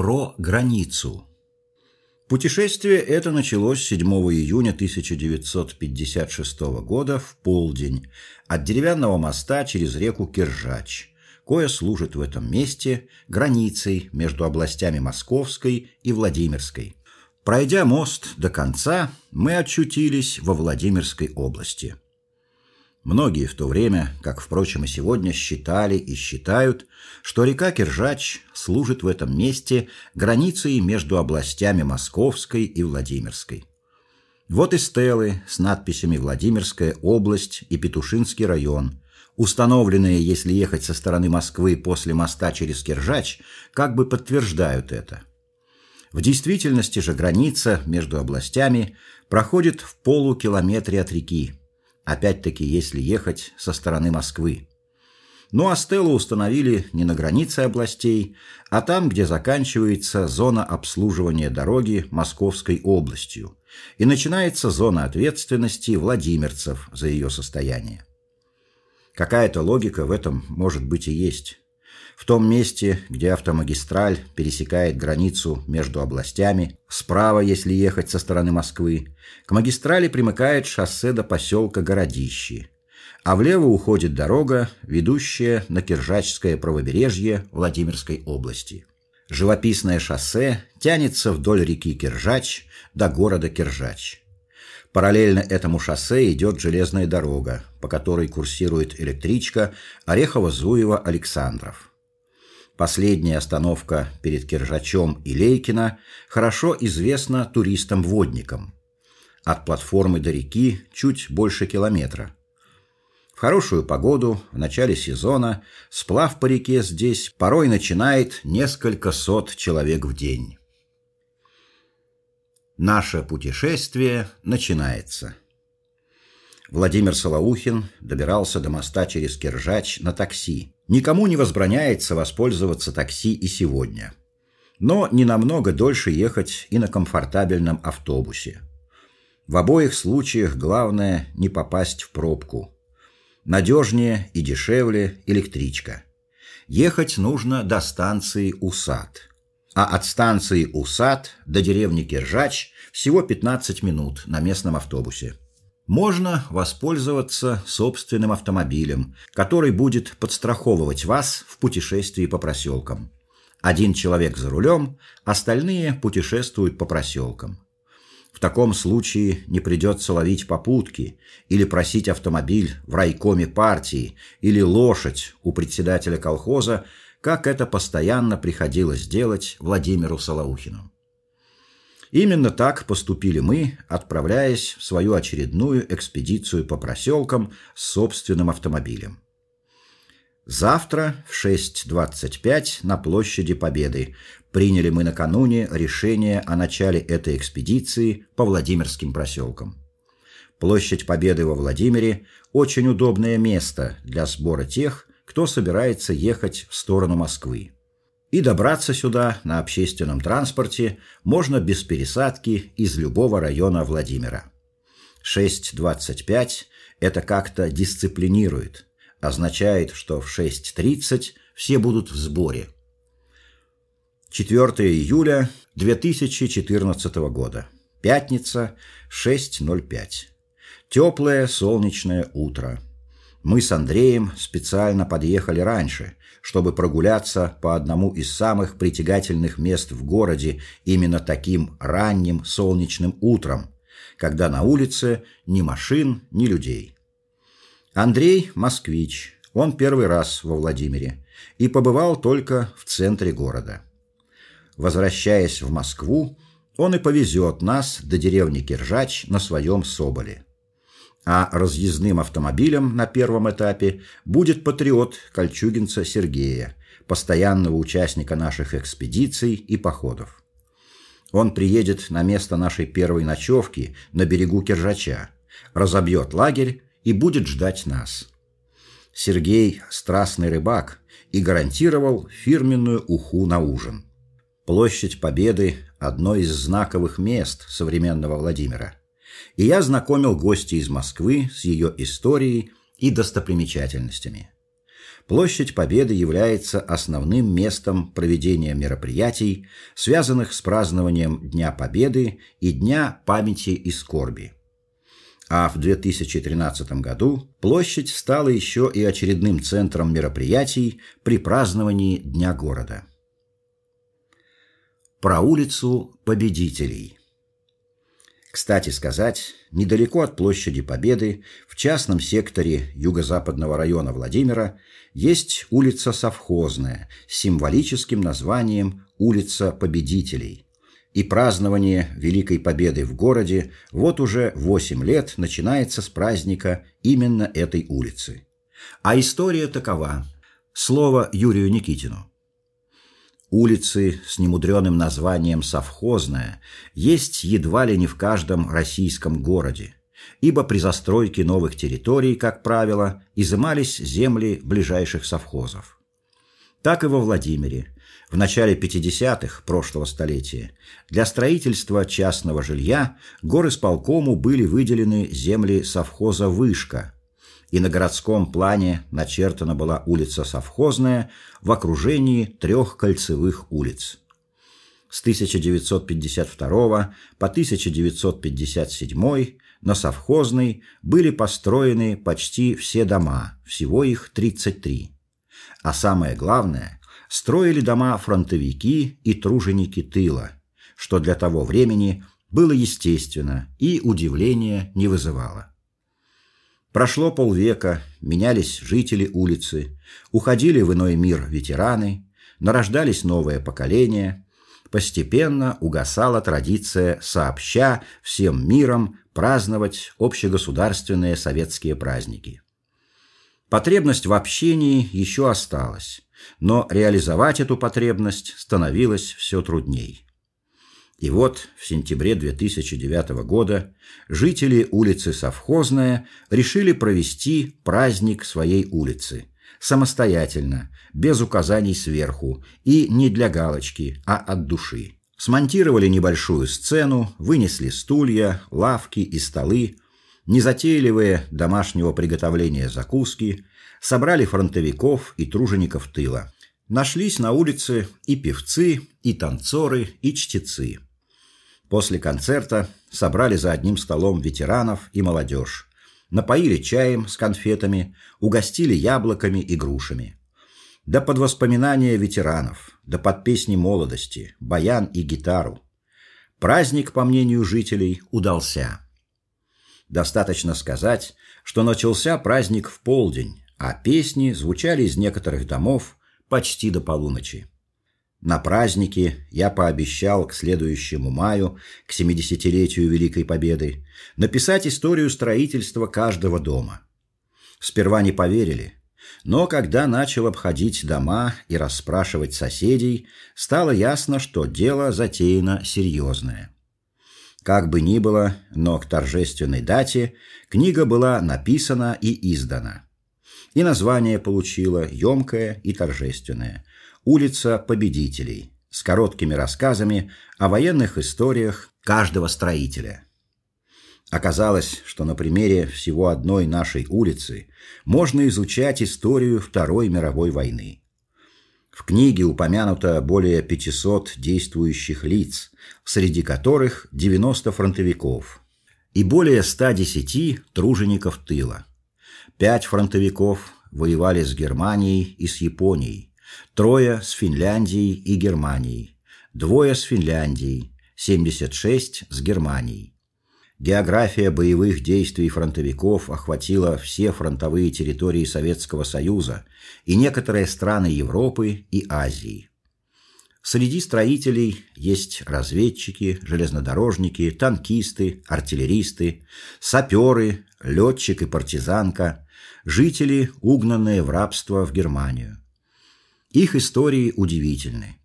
Про границу. Путешествие это началось 7 июня 1956 года в полдень от деревянного моста через реку Киржач, кое служит в этом месте границей между областями Московской и Владимирской. Пройдя мост до конца, мы очутились во Владимирской области. Многие в то время, как, впрочем, и сегодня, считали и считают, что река Киржач служит в этом месте границей между областями Московской и Владимирской. Вот и стелы с надписями «Владимирская область» и «Петушинский район», установленные, если ехать со стороны Москвы после моста через Киржач, как бы подтверждают это. В действительности же граница между областями проходит в полукилометре от реки, опять-таки если ехать со стороны Москвы. Ну а стелу установили не на границе областей, а там, где заканчивается зона обслуживания дороги Московской областью, и начинается зона ответственности владимирцев за ее состояние. Какая-то логика в этом, может быть, и есть. В том месте, где автомагистраль пересекает границу между областями, справа, если ехать со стороны Москвы, к магистрали примыкает шоссе до поселка Городищи, а влево уходит дорога, ведущая на Киржачское правобережье Владимирской области. Живописное шоссе тянется вдоль реки Киржач до города Киржач. Параллельно этому шоссе идет железная дорога, по которой курсирует электричка Орехово-Зуево-Александров. Последняя остановка перед Киржачом и Лейкино хорошо известна туристам-водникам. От платформы до реки чуть больше километра. В хорошую погоду в начале сезона сплав по реке здесь порой начинает несколько сот человек в день. Наше путешествие начинается. Владимир Солоухин добирался до моста через Киржач на такси. Никому не возбраняется воспользоваться такси и сегодня. Но не намного дольше ехать и на комфортабельном автобусе. В обоих случаях главное не попасть в пробку. Надежнее и дешевле электричка. Ехать нужно до станции Усад. А от станции Усад до деревни Киржач всего 15 минут на местном автобусе можно воспользоваться собственным автомобилем, который будет подстраховывать вас в путешествии по проселкам. Один человек за рулем, остальные путешествуют по проселкам. В таком случае не придется ловить попутки или просить автомобиль в райкоме партии или лошадь у председателя колхоза, как это постоянно приходилось делать Владимиру Солоухину. Именно так поступили мы, отправляясь в свою очередную экспедицию по проселкам с собственным автомобилем. Завтра в 6:25 на площади Победы приняли мы накануне решение о начале этой экспедиции по Владимирским проселкам. Площадь Победы во Владимире очень удобное место для сбора тех, кто собирается ехать в сторону Москвы и добраться сюда на общественном транспорте можно без пересадки из любого района Владимира. 6.25 это как-то дисциплинирует, означает, что в 6.30 все будут в сборе. 4 июля 2014 года. Пятница, 6.05. Теплое солнечное утро. Мы с Андреем специально подъехали раньше, чтобы прогуляться по одному из самых притягательных мест в городе именно таким ранним солнечным утром, когда на улице ни машин, ни людей. Андрей москвич. Он первый раз во Владимире и побывал только в центре города. Возвращаясь в Москву, он и повезет нас до деревни Киржач на своем соболе а разъездным автомобилем на первом этапе будет патриот кольчугинца Сергея, постоянного участника наших экспедиций и походов. Он приедет на место нашей первой ночевки на берегу Киржача, разобьет лагерь и будет ждать нас. Сергей страстный рыбак и гарантировал фирменную уху на ужин. Площадь Победы одно из знаковых мест современного Владимира и я знакомил гостей из Москвы с ее историей и достопримечательностями. Площадь Победы является основным местом проведения мероприятий, связанных с празднованием Дня Победы и Дня памяти и скорби. А в 2013 году площадь стала еще и очередным центром мероприятий при праздновании Дня города. Про улицу победителей. Кстати сказать, недалеко от площади Победы, в частном секторе юго-западного района Владимира, есть улица Совхозная с символическим названием Улица Победителей. И празднование Великой Победы в городе вот уже 8 лет начинается с праздника именно этой улицы. А история такова. Слово Юрию Никитину. Улицы с немудреным названием Совхозная есть едва ли не в каждом российском городе, ибо при застройке новых территорий, как правило, изымались земли ближайших совхозов. Так и во Владимире в начале 50-х прошлого столетия для строительства частного жилья горосполкому были выделены земли совхоза Вышка – и на городском плане начертана была улица Совхозная в окружении трех кольцевых улиц. С 1952 по 1957 на Совхозной были построены почти все дома, всего их 33. А самое главное, строили дома фронтовики и труженики тыла, что для того времени было естественно и удивления не вызывало. Прошло полвека, менялись жители улицы, уходили в иной мир ветераны, нарождались новое поколение. Постепенно угасала традиция сообща всем миром праздновать общегосударственные советские праздники. Потребность в общении еще осталась, но реализовать эту потребность становилось все трудней. И вот в сентябре 2009 года жители улицы Совхозная решили провести праздник своей улицы самостоятельно, без указаний сверху и не для галочки, а от души. Смонтировали небольшую сцену, вынесли стулья, лавки и столы, незатейливые домашнего приготовления закуски, собрали фронтовиков и тружеников тыла. Нашлись на улице и певцы, и танцоры, и чтецы. После концерта собрали за одним столом ветеранов и молодежь, напоили чаем с конфетами, угостили яблоками и грушами. Да под воспоминания ветеранов, да под песни молодости, баян и гитару. Праздник, по мнению жителей, удался. Достаточно сказать, что начался праздник в полдень, а песни звучали из некоторых домов почти до полуночи. На празднике я пообещал к следующему маю, к 70-летию Великой Победы, написать историю строительства каждого дома. Сперва не поверили, но когда начал обходить дома и расспрашивать соседей, стало ясно, что дело затеяно серьезное. Как бы ни было, но к торжественной дате книга была написана и издана. И название получила емкое и торжественное Улица победителей с короткими рассказами о военных историях каждого строителя. Оказалось, что на примере всего одной нашей улицы можно изучать историю Второй мировой войны. В книге упомянуто более 500 действующих лиц, среди которых 90 фронтовиков и более 110 тружеников тыла. Пять фронтовиков воевали с Германией и с Японией, трое с Финляндией и Германией, двое с Финляндией, 76 с Германией. География боевых действий фронтовиков охватила все фронтовые территории Советского Союза и некоторые страны Европы и Азии. Среди строителей есть разведчики, железнодорожники, танкисты, артиллеристы, саперы, летчик и партизанка, жители, угнанные в рабство в Германию. Их истории удивительны.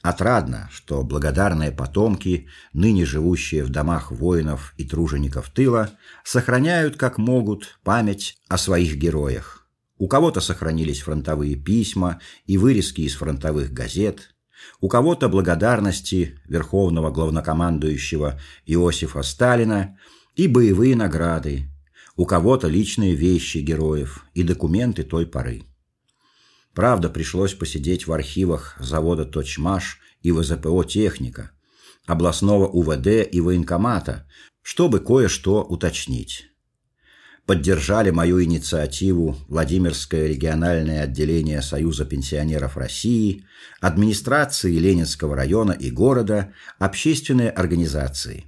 Отрадно, что благодарные потомки, ныне живущие в домах воинов и тружеников тыла, сохраняют как могут память о своих героях. У кого-то сохранились фронтовые письма и вырезки из фронтовых газет, у кого-то благодарности верховного главнокомандующего Иосифа Сталина и боевые награды, у кого-то личные вещи героев и документы той поры. Правда, пришлось посидеть в архивах завода Точмаш и ВЗПО Техника, областного УВД и военкомата, чтобы кое-что уточнить. Поддержали мою инициативу Владимирское региональное отделение Союза пенсионеров России, администрации Ленинского района и города, общественные организации.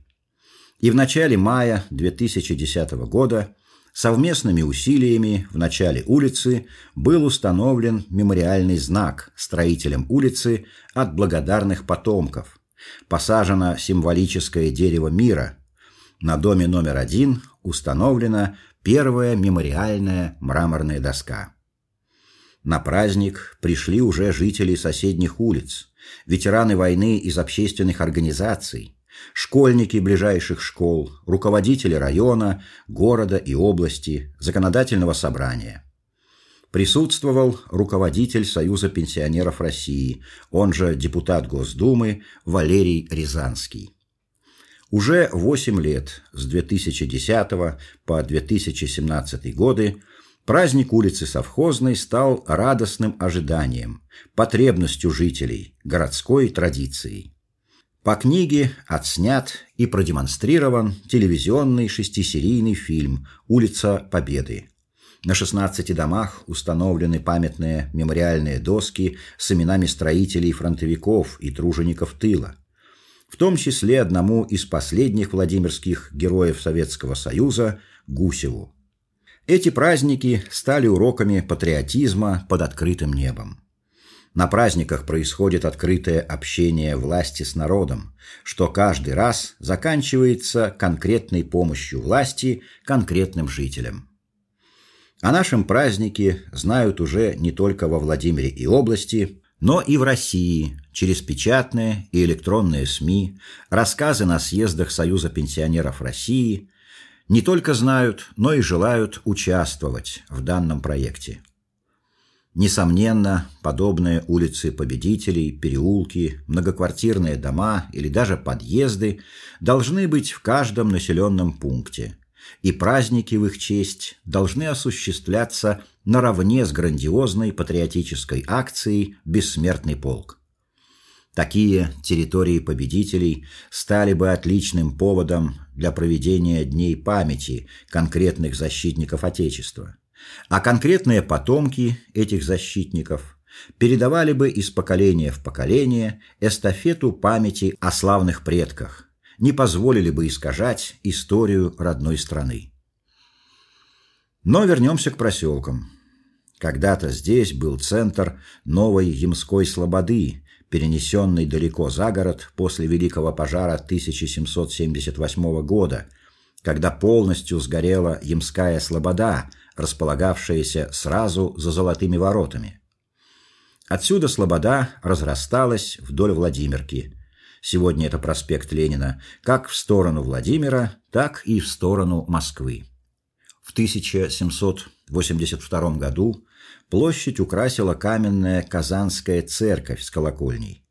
И в начале мая 2010 года совместными усилиями в начале улицы был установлен мемориальный знак строителям улицы от благодарных потомков. Посажено символическое дерево мира. На доме номер один установлена первая мемориальная мраморная доска. На праздник пришли уже жители соседних улиц, ветераны войны из общественных организаций, школьники ближайших школ, руководители района, города и области, законодательного собрания. Присутствовал руководитель Союза пенсионеров России, он же депутат Госдумы Валерий Рязанский. Уже 8 лет, с 2010 по 2017 годы, праздник улицы Совхозной стал радостным ожиданием, потребностью жителей, городской традицией. По книге отснят и продемонстрирован телевизионный шестисерийный фильм «Улица Победы». На 16 домах установлены памятные мемориальные доски с именами строителей фронтовиков и тружеников тыла – в том числе одному из последних владимирских героев Советского Союза Гусеву. Эти праздники стали уроками патриотизма под открытым небом. На праздниках происходит открытое общение власти с народом, что каждый раз заканчивается конкретной помощью власти конкретным жителям. О нашем празднике знают уже не только во Владимире и области, но и в России через печатные и электронные СМИ, рассказы на съездах Союза пенсионеров России не только знают, но и желают участвовать в данном проекте. Несомненно, подобные улицы победителей, переулки, многоквартирные дома или даже подъезды должны быть в каждом населенном пункте, и праздники в их честь должны осуществляться наравне с грандиозной патриотической акцией «Бессмертный полк». Такие территории победителей стали бы отличным поводом для проведения дней памяти конкретных защитников Отечества. А конкретные потомки этих защитников передавали бы из поколения в поколение эстафету памяти о славных предках, не позволили бы искажать историю родной страны. Но вернемся к проселкам. Когда-то здесь был центр новой Ямской слободы, перенесенный далеко за город после Великого пожара 1778 года, когда полностью сгорела Ямская слобода, располагавшаяся сразу за Золотыми воротами. Отсюда слобода разрасталась вдоль Владимирки. Сегодня это проспект Ленина, как в сторону Владимира, так и в сторону Москвы. В 1782 году площадь украсила каменная Казанская церковь с колокольней.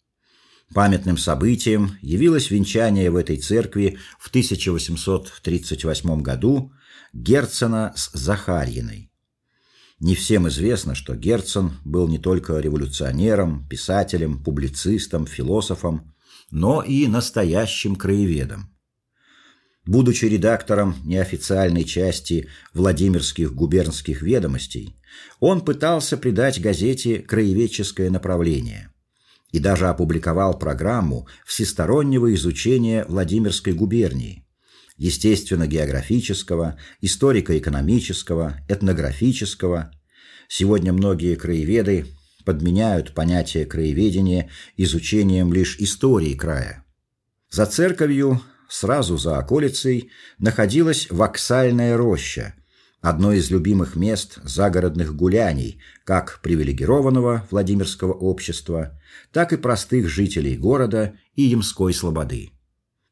Памятным событием явилось венчание в этой церкви в 1838 году Герцена с Захарьиной. Не всем известно, что Герцен был не только революционером, писателем, публицистом, философом, но и настоящим краеведом. Будучи редактором неофициальной части Владимирских губернских ведомостей, он пытался придать газете краеведческое направление и даже опубликовал программу всестороннего изучения Владимирской губернии, естественно-географического, историко-экономического, этнографического. Сегодня многие краеведы подменяют понятие краеведения изучением лишь истории края. За церковью сразу за околицей находилась воксальная роща, одно из любимых мест загородных гуляний как привилегированного Владимирского общества, так и простых жителей города и Ямской слободы.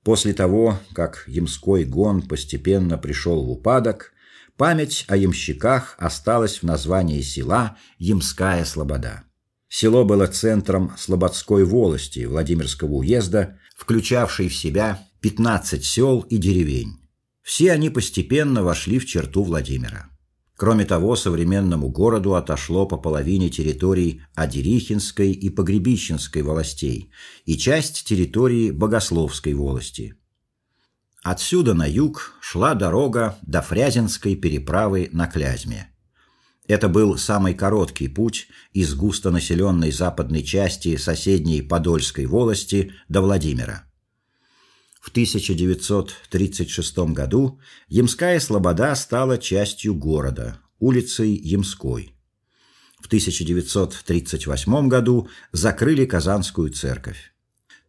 После того, как Ямской гон постепенно пришел в упадок, память о ямщиках осталась в названии села Ямская слобода. Село было центром Слободской волости Владимирского уезда, включавшей в себя 15 сел и деревень. Все они постепенно вошли в черту Владимира. Кроме того, современному городу отошло по половине территорий Адерихинской и Погребищенской волостей и часть территории Богословской волости. Отсюда на юг шла дорога до Фрязинской переправы на Клязьме. Это был самый короткий путь из густонаселенной западной части соседней Подольской волости до Владимира. В 1936 году Ямская Слобода стала частью города, улицей Ямской. В 1938 году закрыли Казанскую церковь.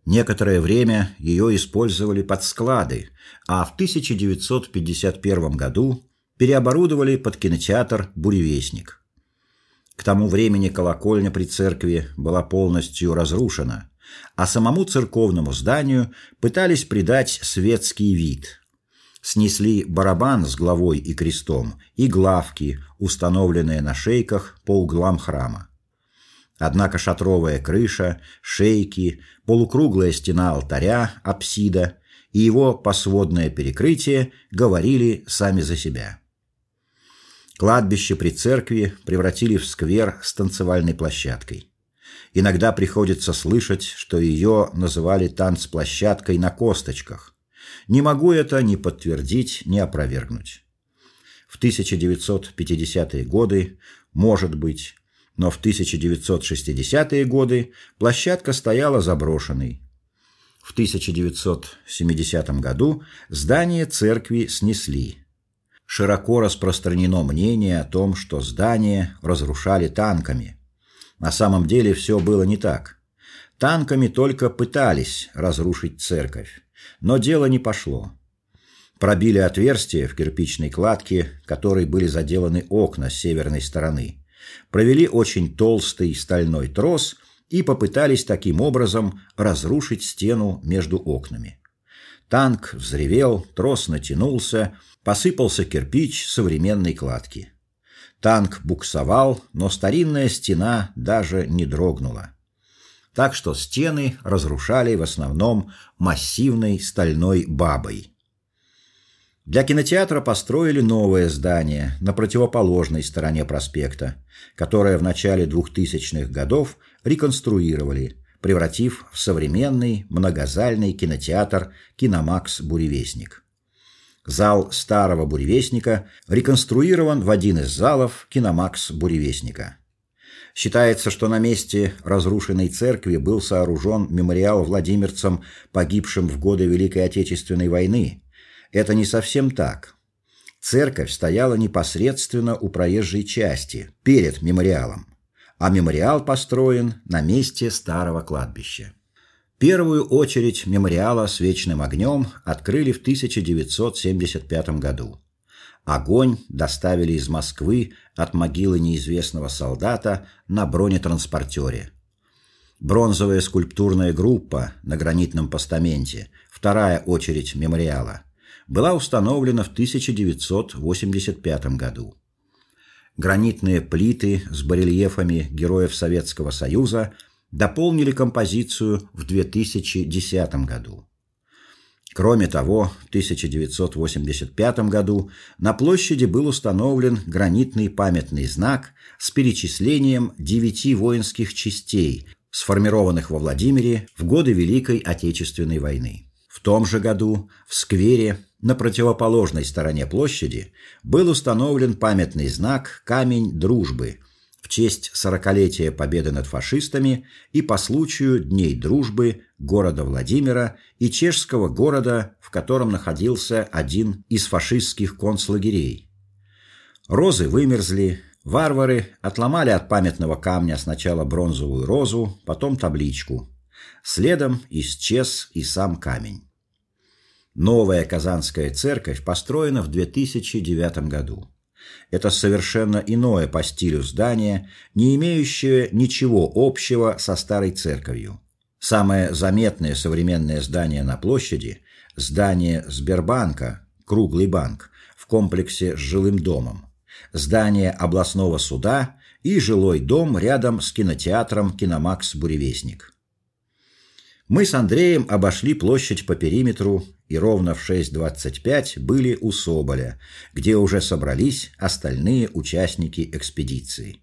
Некоторое время ее использовали под склады, а в 1951 году переоборудовали под кинотеатр Буревестник. К тому времени колокольня при церкви была полностью разрушена, а самому церковному зданию пытались придать светский вид. Снесли барабан с главой и крестом и главки, установленные на шейках по углам храма. Однако шатровая крыша, шейки, полукруглая стена алтаря, апсида и его посводное перекрытие говорили сами за себя. Кладбище при церкви превратили в сквер с танцевальной площадкой. Иногда приходится слышать, что ее называли танцплощадкой на косточках. Не могу это ни подтвердить, ни опровергнуть. В 1950-е годы, может быть, но в 1960-е годы площадка стояла заброшенной. В 1970 году здание церкви снесли. Широко распространено мнение о том, что здание разрушали танками – на самом деле все было не так. Танками только пытались разрушить церковь, но дело не пошло. Пробили отверстие в кирпичной кладке, которой были заделаны окна с северной стороны. Провели очень толстый стальной трос и попытались таким образом разрушить стену между окнами. Танк взревел, трос натянулся, посыпался кирпич современной кладки. Танк буксовал, но старинная стена даже не дрогнула. Так что стены разрушали в основном массивной стальной бабой. Для кинотеатра построили новое здание на противоположной стороне проспекта, которое в начале 2000-х годов реконструировали, превратив в современный многозальный кинотеатр Киномакс Буревестник. Зал старого буревестника реконструирован в один из залов Киномакс буревестника. Считается, что на месте разрушенной церкви был сооружен мемориал владимирцам, погибшим в годы Великой Отечественной войны. Это не совсем так. Церковь стояла непосредственно у проезжей части, перед мемориалом, а мемориал построен на месте старого кладбища. Первую очередь мемориала с вечным огнем открыли в 1975 году. Огонь доставили из Москвы от могилы неизвестного солдата на бронетранспортере. Бронзовая скульптурная группа на гранитном постаменте, вторая очередь мемориала, была установлена в 1985 году. Гранитные плиты с барельефами героев Советского Союза – дополнили композицию в 2010 году. Кроме того, в 1985 году на площади был установлен гранитный памятный знак с перечислением девяти воинских частей, сформированных во Владимире в годы Великой Отечественной войны. В том же году в сквере на противоположной стороне площади был установлен памятный знак Камень дружбы – честь сорокалетия победы над фашистами и по случаю Дней дружбы города Владимира и чешского города, в котором находился один из фашистских концлагерей. Розы вымерзли, варвары отломали от памятного камня сначала бронзовую розу, потом табличку. Следом исчез и сам камень. Новая Казанская церковь построена в 2009 году. Это совершенно иное по стилю здание, не имеющее ничего общего со старой церковью. Самое заметное современное здание на площади здание Сбербанка, круглый банк в комплексе с жилым домом. Здание областного суда и жилой дом рядом с кинотеатром Киномакс Буревестник. Мы с Андреем обошли площадь по периметру и ровно в 6:25 были у Соболя, где уже собрались остальные участники экспедиции.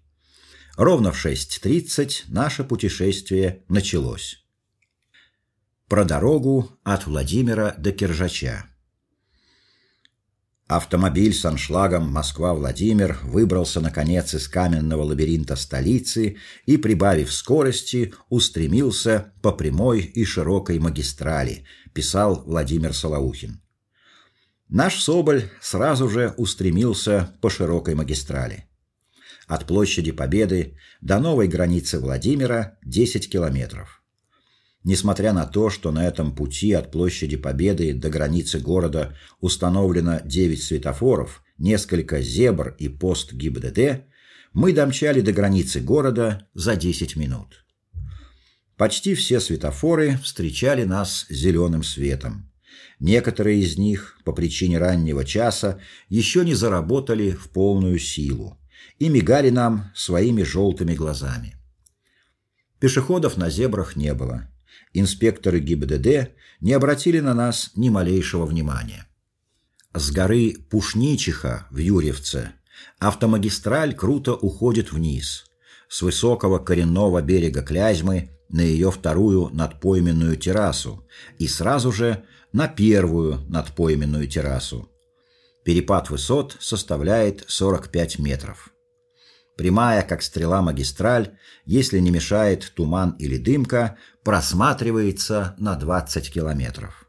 Ровно в 6:30 наше путешествие началось. Про дорогу от Владимира до Киржача. Автомобиль с аншлагом Москва-Владимир выбрался наконец из каменного лабиринта столицы и, прибавив скорости, устремился по прямой и широкой магистрали, писал Владимир Солоухин. Наш Соболь сразу же устремился по широкой магистрали. От площади Победы до новой границы Владимира 10 километров. Несмотря на то, что на этом пути от площади Победы до границы города установлено 9 светофоров, несколько зебр и пост ГИБДД, мы домчали до границы города за 10 минут. Почти все светофоры встречали нас зеленым светом. Некоторые из них по причине раннего часа еще не заработали в полную силу и мигали нам своими желтыми глазами. Пешеходов на зебрах не было инспекторы ГИБДД не обратили на нас ни малейшего внимания. С горы Пушничиха в Юрьевце автомагистраль круто уходит вниз. С высокого коренного берега Клязьмы на ее вторую надпойменную террасу и сразу же на первую надпойменную террасу. Перепад высот составляет 45 метров. Прямая, как стрела магистраль, если не мешает туман или дымка, просматривается на 20 километров.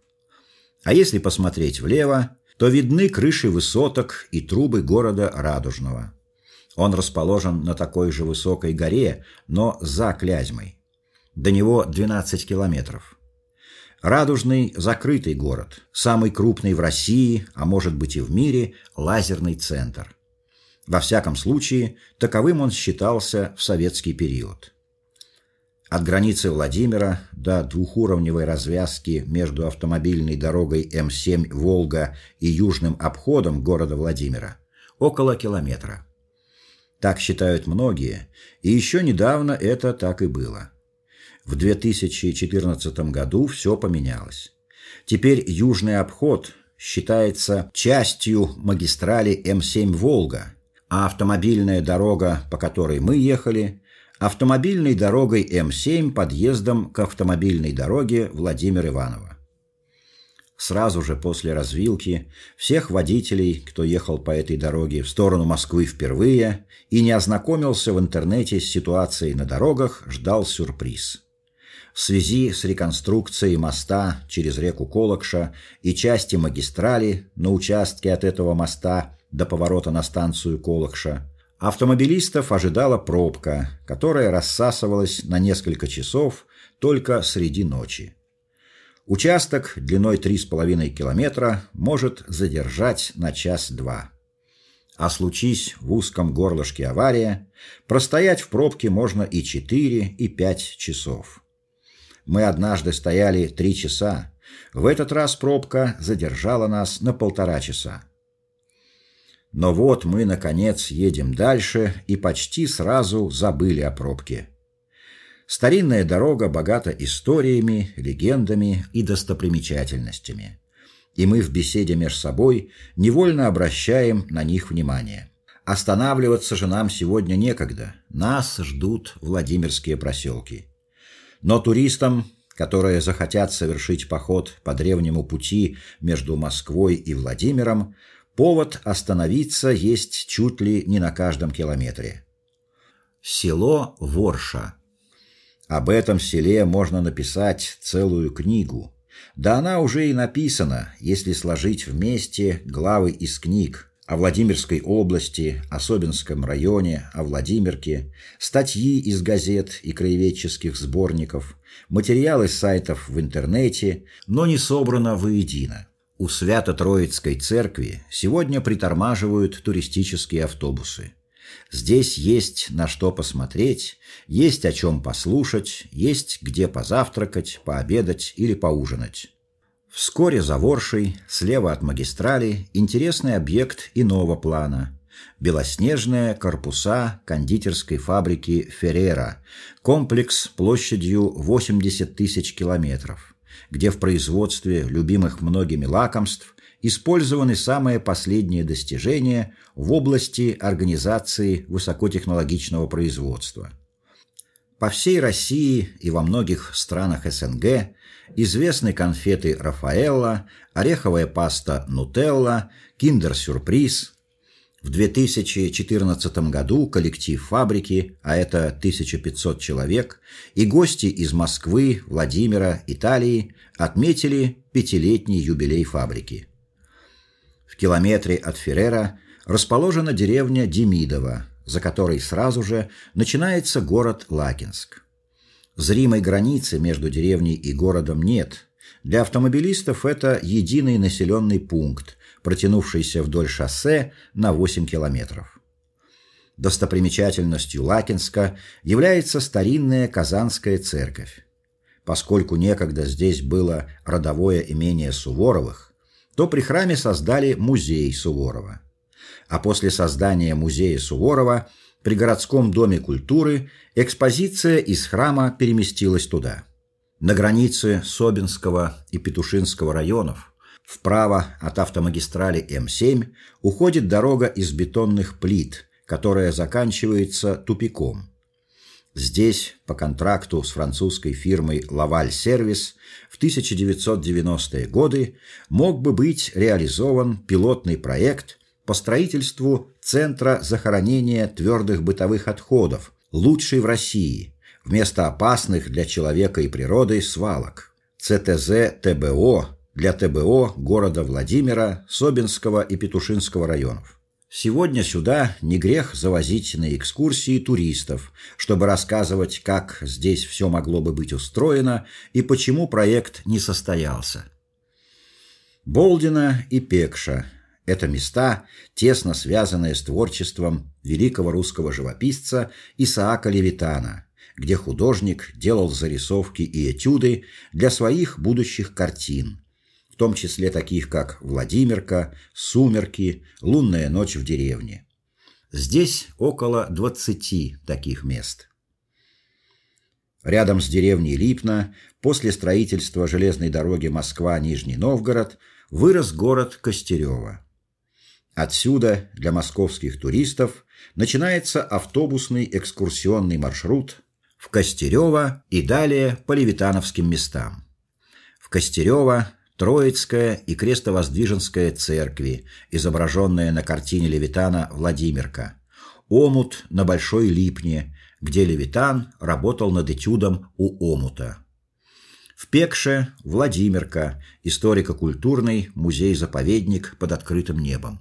А если посмотреть влево, то видны крыши высоток и трубы города Радужного. Он расположен на такой же высокой горе, но за Клязьмой. До него 12 километров. Радужный закрытый город, самый крупный в России, а может быть и в мире, лазерный центр. Во всяком случае, таковым он считался в советский период. От границы Владимира до двухуровневой развязки между автомобильной дорогой М7 Волга и южным обходом города Владимира около километра. Так считают многие, и еще недавно это так и было. В 2014 году все поменялось. Теперь южный обход считается частью магистрали М7 Волга а автомобильная дорога, по которой мы ехали, автомобильной дорогой М7 подъездом к автомобильной дороге Владимир Иванова. Сразу же после развилки всех водителей, кто ехал по этой дороге в сторону Москвы впервые и не ознакомился в интернете с ситуацией на дорогах, ждал сюрприз. В связи с реконструкцией моста через реку Колокша и части магистрали на участке от этого моста до поворота на станцию Колокша, автомобилистов ожидала пробка, которая рассасывалась на несколько часов только среди ночи. Участок длиной 3,5 километра может задержать на час-два. А случись в узком горлышке авария, простоять в пробке можно и 4, и 5 часов. Мы однажды стояли 3 часа. В этот раз пробка задержала нас на полтора часа. Но вот мы наконец едем дальше и почти сразу забыли о пробке. Старинная дорога богата историями, легендами и достопримечательностями. И мы в беседе между собой невольно обращаем на них внимание. Останавливаться же нам сегодня некогда. Нас ждут Владимирские проселки. Но туристам, которые захотят совершить поход по древнему пути между Москвой и Владимиром, Повод остановиться есть чуть ли не на каждом километре. Село Ворша. Об этом селе можно написать целую книгу. Да она уже и написана, если сложить вместе главы из книг о Владимирской области, о Собинском районе, о Владимирке, статьи из газет и краеведческих сборников, материалы сайтов в интернете, но не собрано воедино. У Свято-Троицкой церкви сегодня притормаживают туристические автобусы. Здесь есть на что посмотреть, есть о чем послушать, есть где позавтракать, пообедать или поужинать. Вскоре за Воршей, слева от магистрали, интересный объект иного плана белоснежные корпуса кондитерской фабрики Феррера, комплекс площадью 80 тысяч километров, где в производстве любимых многими лакомств использованы самые последние достижения в области организации высокотехнологичного производства. По всей России и во многих странах СНГ известны конфеты Рафаэлла, ореховая паста Нутелла, киндер-сюрприз. В 2014 году коллектив фабрики, а это 1500 человек, и гости из Москвы, Владимира, Италии отметили пятилетний юбилей фабрики. В километре от Феррера расположена деревня Демидово, за которой сразу же начинается город Лакинск. Зримой границы между деревней и городом нет. Для автомобилистов это единый населенный пункт, протянувшийся вдоль шоссе на 8 километров. Достопримечательностью Лакинска является старинная Казанская церковь. Поскольку некогда здесь было родовое имение Суворовых, то при храме создали музей Суворова. А после создания музея Суворова при городском доме культуры экспозиция из храма переместилась туда. На границе Собинского и Петушинского районов вправо от автомагистрали М7 уходит дорога из бетонных плит, которая заканчивается тупиком. Здесь по контракту с французской фирмой Лаваль Сервис в 1990-е годы мог бы быть реализован пилотный проект по строительству центра захоронения твердых бытовых отходов, лучший в России, вместо опасных для человека и природы свалок. ЦТЗ ТБО для ТБО города Владимира, Собинского и Петушинского районов. Сегодня сюда не грех завозить на экскурсии туристов, чтобы рассказывать, как здесь все могло бы быть устроено и почему проект не состоялся. Болдина и Пекша это места, тесно связанные с творчеством великого русского живописца Исаака Левитана, где художник делал зарисовки и этюды для своих будущих картин том числе таких как Владимирка, Сумерки, Лунная ночь в деревне. Здесь около 20 таких мест. Рядом с деревней Липна, после строительства железной дороги Москва-Нижний Новгород, вырос город Костерево. Отсюда для московских туристов начинается автобусный экскурсионный маршрут в Костерево и далее по левитановским местам. В Костерево Троицкая и Крестовоздвиженская церкви, изображенные на картине Левитана Владимирка. Омут на Большой Липне, где Левитан работал над этюдом у омута. В Пекше Владимирка, историко-культурный музей-заповедник под открытым небом.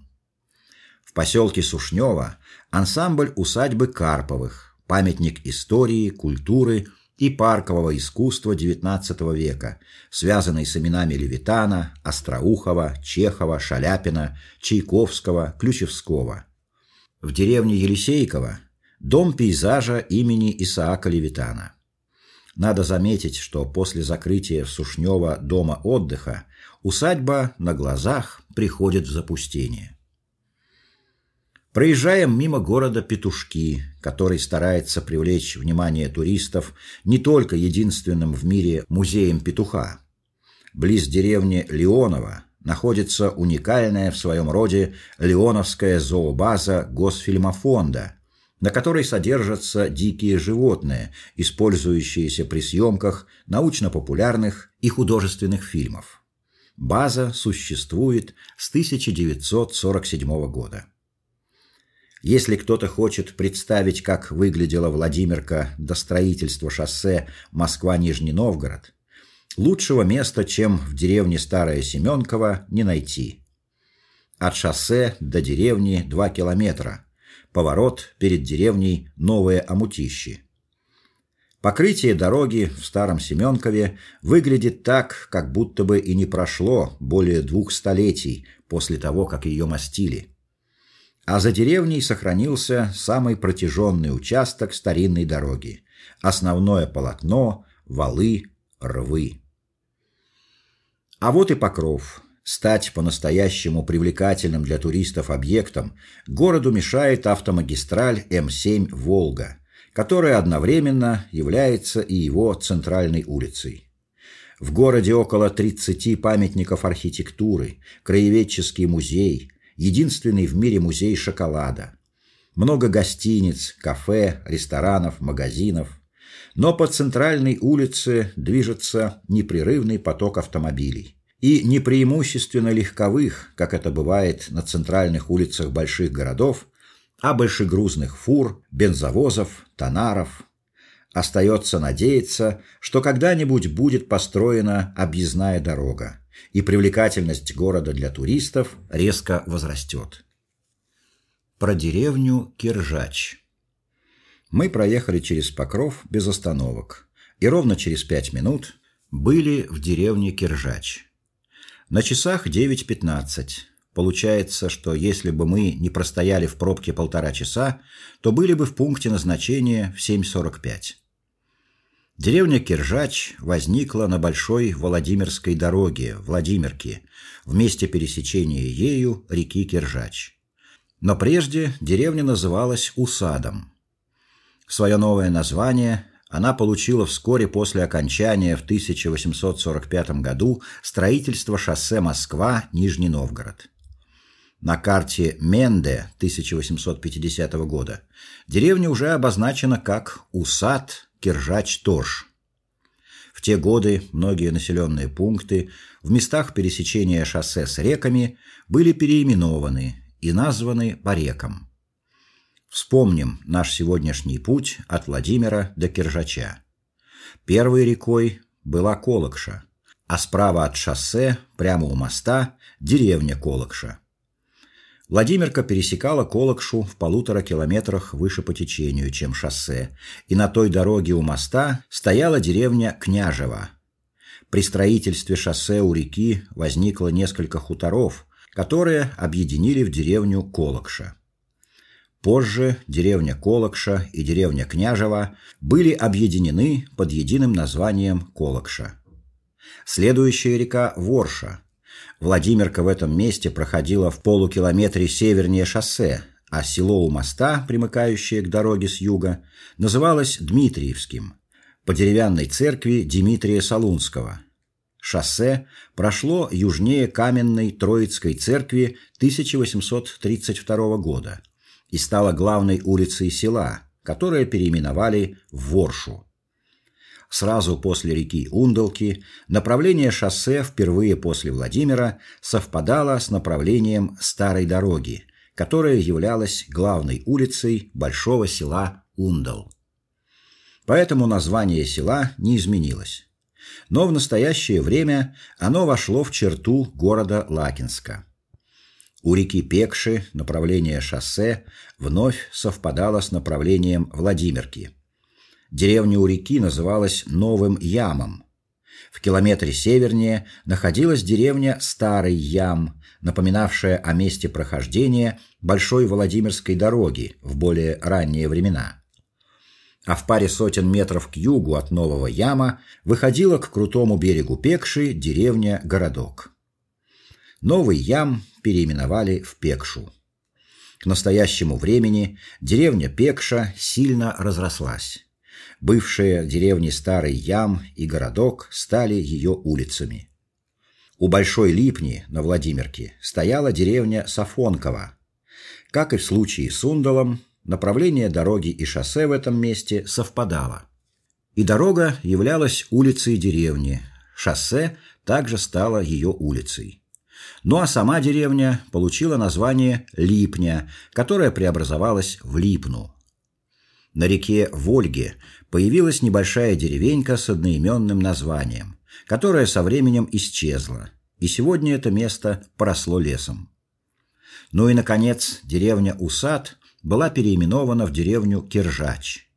В поселке Сушнево ансамбль усадьбы Карповых, памятник истории, культуры и паркового искусства XIX века, связанный с именами Левитана, Остроухова, Чехова, Шаляпина, Чайковского, Ключевского. В деревне Елисейково дом пейзажа имени Исаака Левитана. Надо заметить, что после закрытия в Сушнево дома отдыха усадьба на глазах приходит в запустение. Проезжаем мимо города Петушки, который старается привлечь внимание туристов не только единственным в мире музеем петуха. Близ деревни Леонова находится уникальная в своем роде Леоновская зообаза Госфильмофонда, на которой содержатся дикие животные, использующиеся при съемках научно-популярных и художественных фильмов. База существует с 1947 года. Если кто-то хочет представить, как выглядела Владимирка до строительства шоссе Москва-Нижний Новгород, лучшего места, чем в деревне Старая Семенково, не найти. От шоссе до деревни 2 километра. Поворот перед деревней Новые Амутищи. Покрытие дороги в Старом Семенкове выглядит так, как будто бы и не прошло более двух столетий после того, как ее мостили а за деревней сохранился самый протяженный участок старинной дороги. Основное полотно, валы, рвы. А вот и Покров, Стать по-настоящему привлекательным для туристов объектом городу мешает автомагистраль М7 Волга, которая одновременно является и его центральной улицей. В городе около 30 памятников архитектуры, краеведческий музей, единственный в мире музей шоколада. Много гостиниц, кафе, ресторанов, магазинов. Но по центральной улице движется непрерывный поток автомобилей. И не преимущественно легковых, как это бывает на центральных улицах больших городов, а большегрузных фур, бензовозов, тонаров, Остается надеяться, что когда-нибудь будет построена объездная дорога, и привлекательность города для туристов резко возрастет. Про деревню Киржач. Мы проехали через Покров без остановок, и ровно через пять минут были в деревне Киржач. На часах 9:15. Получается, что если бы мы не простояли в пробке полтора часа, то были бы в пункте назначения в 7:45. Деревня Киржач возникла на большой Владимирской дороге, Владимирке, в месте пересечения ею реки Киржач. Но прежде деревня называлась Усадом. Свое новое название она получила вскоре после окончания в 1845 году строительства шоссе Москва-Нижний Новгород. На карте Менде 1850 года деревня уже обозначена как Усад Киржач-Тож. В те годы многие населенные пункты в местах пересечения шоссе с реками были переименованы и названы по рекам. Вспомним наш сегодняшний путь от Владимира до Киржача. Первой рекой была Колокша, а справа от шоссе, прямо у моста, деревня Колокша. Владимирка пересекала Колокшу в полутора километрах выше по течению, чем шоссе, и на той дороге у моста стояла деревня Княжево. При строительстве шоссе у реки возникло несколько хуторов, которые объединили в деревню Колокша. Позже деревня Колокша и деревня Княжево были объединены под единым названием Колокша. Следующая река Ворша Владимирка в этом месте проходила в полукилометре севернее шоссе, а село у моста, примыкающее к дороге с юга, называлось Дмитриевским, по деревянной церкви Дмитрия Солунского. Шоссе прошло южнее каменной Троицкой церкви 1832 года и стало главной улицей села, которое переименовали в Воршу. Сразу после реки Ундалки направление шоссе впервые после Владимира совпадало с направлением старой дороги, которая являлась главной улицей большого села Ундал. Поэтому название села не изменилось. Но в настоящее время оно вошло в черту города Лакинска. У реки Пекши направление шоссе вновь совпадало с направлением Владимирки – Деревня у реки называлась Новым Ямом. В километре севернее находилась деревня Старый Ям, напоминавшая о месте прохождения большой Владимирской дороги в более ранние времена. А в паре сотен метров к югу от Нового Яма выходила к крутому берегу Пекши деревня Городок. Новый Ям переименовали в Пекшу. К настоящему времени деревня Пекша сильно разрослась. Бывшие деревни Старый Ям и городок стали ее улицами. У Большой Липни на Владимирке стояла деревня Сафонково. Как и в случае с Ундалом, направление дороги и шоссе в этом месте совпадало. И дорога являлась улицей деревни, шоссе также стало ее улицей. Ну а сама деревня получила название Липня, которое преобразовалось в Липну. На реке Вольге появилась небольшая деревенька с одноименным названием, которая со временем исчезла, и сегодня это место поросло лесом. Ну и наконец, деревня Усад была переименована в деревню Киржач,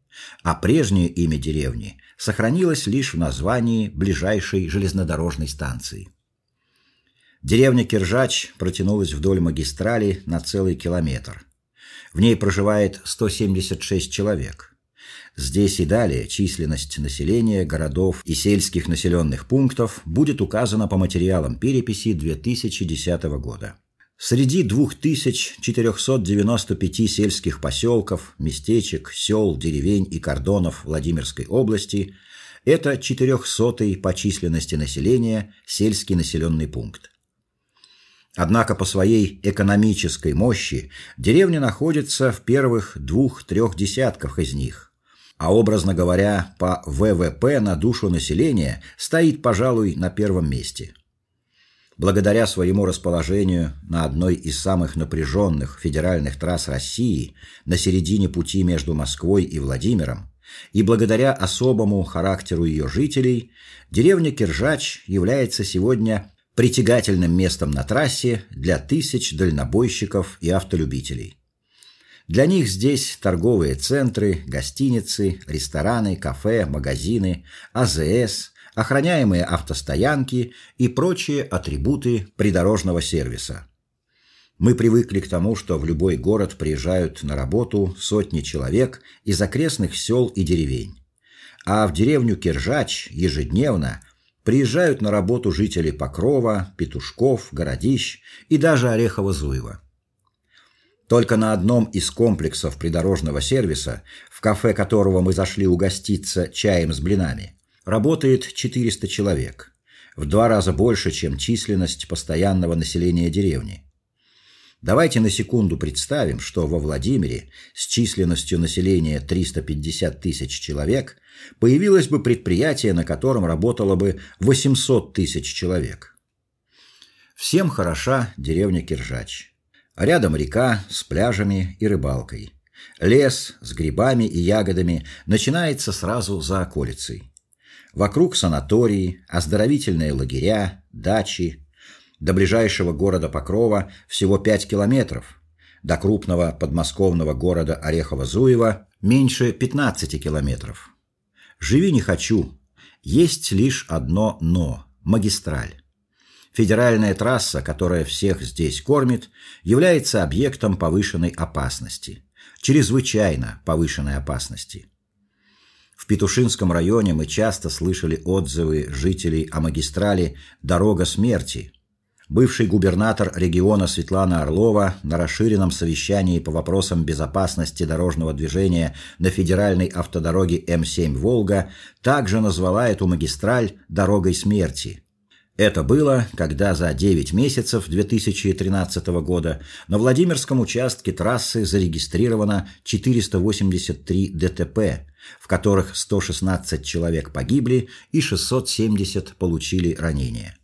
а прежнее имя деревни сохранилось лишь в названии ближайшей железнодорожной станции. Деревня Киржач протянулась вдоль магистрали на целый километр. В ней проживает 176 человек. Здесь и далее численность населения городов и сельских населенных пунктов будет указана по материалам переписи 2010 года. Среди 2495 сельских поселков, местечек, сел, деревень и кордонов Владимирской области это 400-й по численности населения сельский населенный пункт. Однако по своей экономической мощи деревня находится в первых двух-трех десятках из них а образно говоря, по ВВП на душу населения стоит, пожалуй, на первом месте. Благодаря своему расположению на одной из самых напряженных федеральных трасс России, на середине пути между Москвой и Владимиром, и благодаря особому характеру ее жителей, деревня Киржач является сегодня притягательным местом на трассе для тысяч дальнобойщиков и автолюбителей. Для них здесь торговые центры, гостиницы, рестораны, кафе, магазины, АЗС, охраняемые автостоянки и прочие атрибуты придорожного сервиса. Мы привыкли к тому, что в любой город приезжают на работу сотни человек из окрестных сел и деревень. А в деревню Киржач ежедневно приезжают на работу жители Покрова, Петушков, Городищ и даже Орехово-Зуево. Только на одном из комплексов придорожного сервиса, в кафе которого мы зашли угоститься чаем с блинами, работает 400 человек, в два раза больше, чем численность постоянного населения деревни. Давайте на секунду представим, что во Владимире с численностью населения 350 тысяч человек появилось бы предприятие, на котором работало бы 800 тысяч человек. Всем хороша деревня Киржач. Рядом река с пляжами и рыбалкой. Лес с грибами и ягодами начинается сразу за околицей. Вокруг санатории, оздоровительные лагеря, дачи. До ближайшего города Покрова всего 5 километров. До крупного подмосковного города Орехово-Зуево меньше 15 километров. Живи не хочу. Есть лишь одно но магистраль. Федеральная трасса, которая всех здесь кормит, является объектом повышенной опасности, чрезвычайно повышенной опасности. В Петушинском районе мы часто слышали отзывы жителей о магистрали Дорога смерти. Бывший губернатор региона Светлана Орлова на расширенном совещании по вопросам безопасности дорожного движения на федеральной автодороге М7 Волга также назвала эту магистраль дорогой смерти. Это было, когда за 9 месяцев 2013 года на Владимирском участке трассы зарегистрировано 483 ДТП, в которых 116 человек погибли и 670 получили ранения.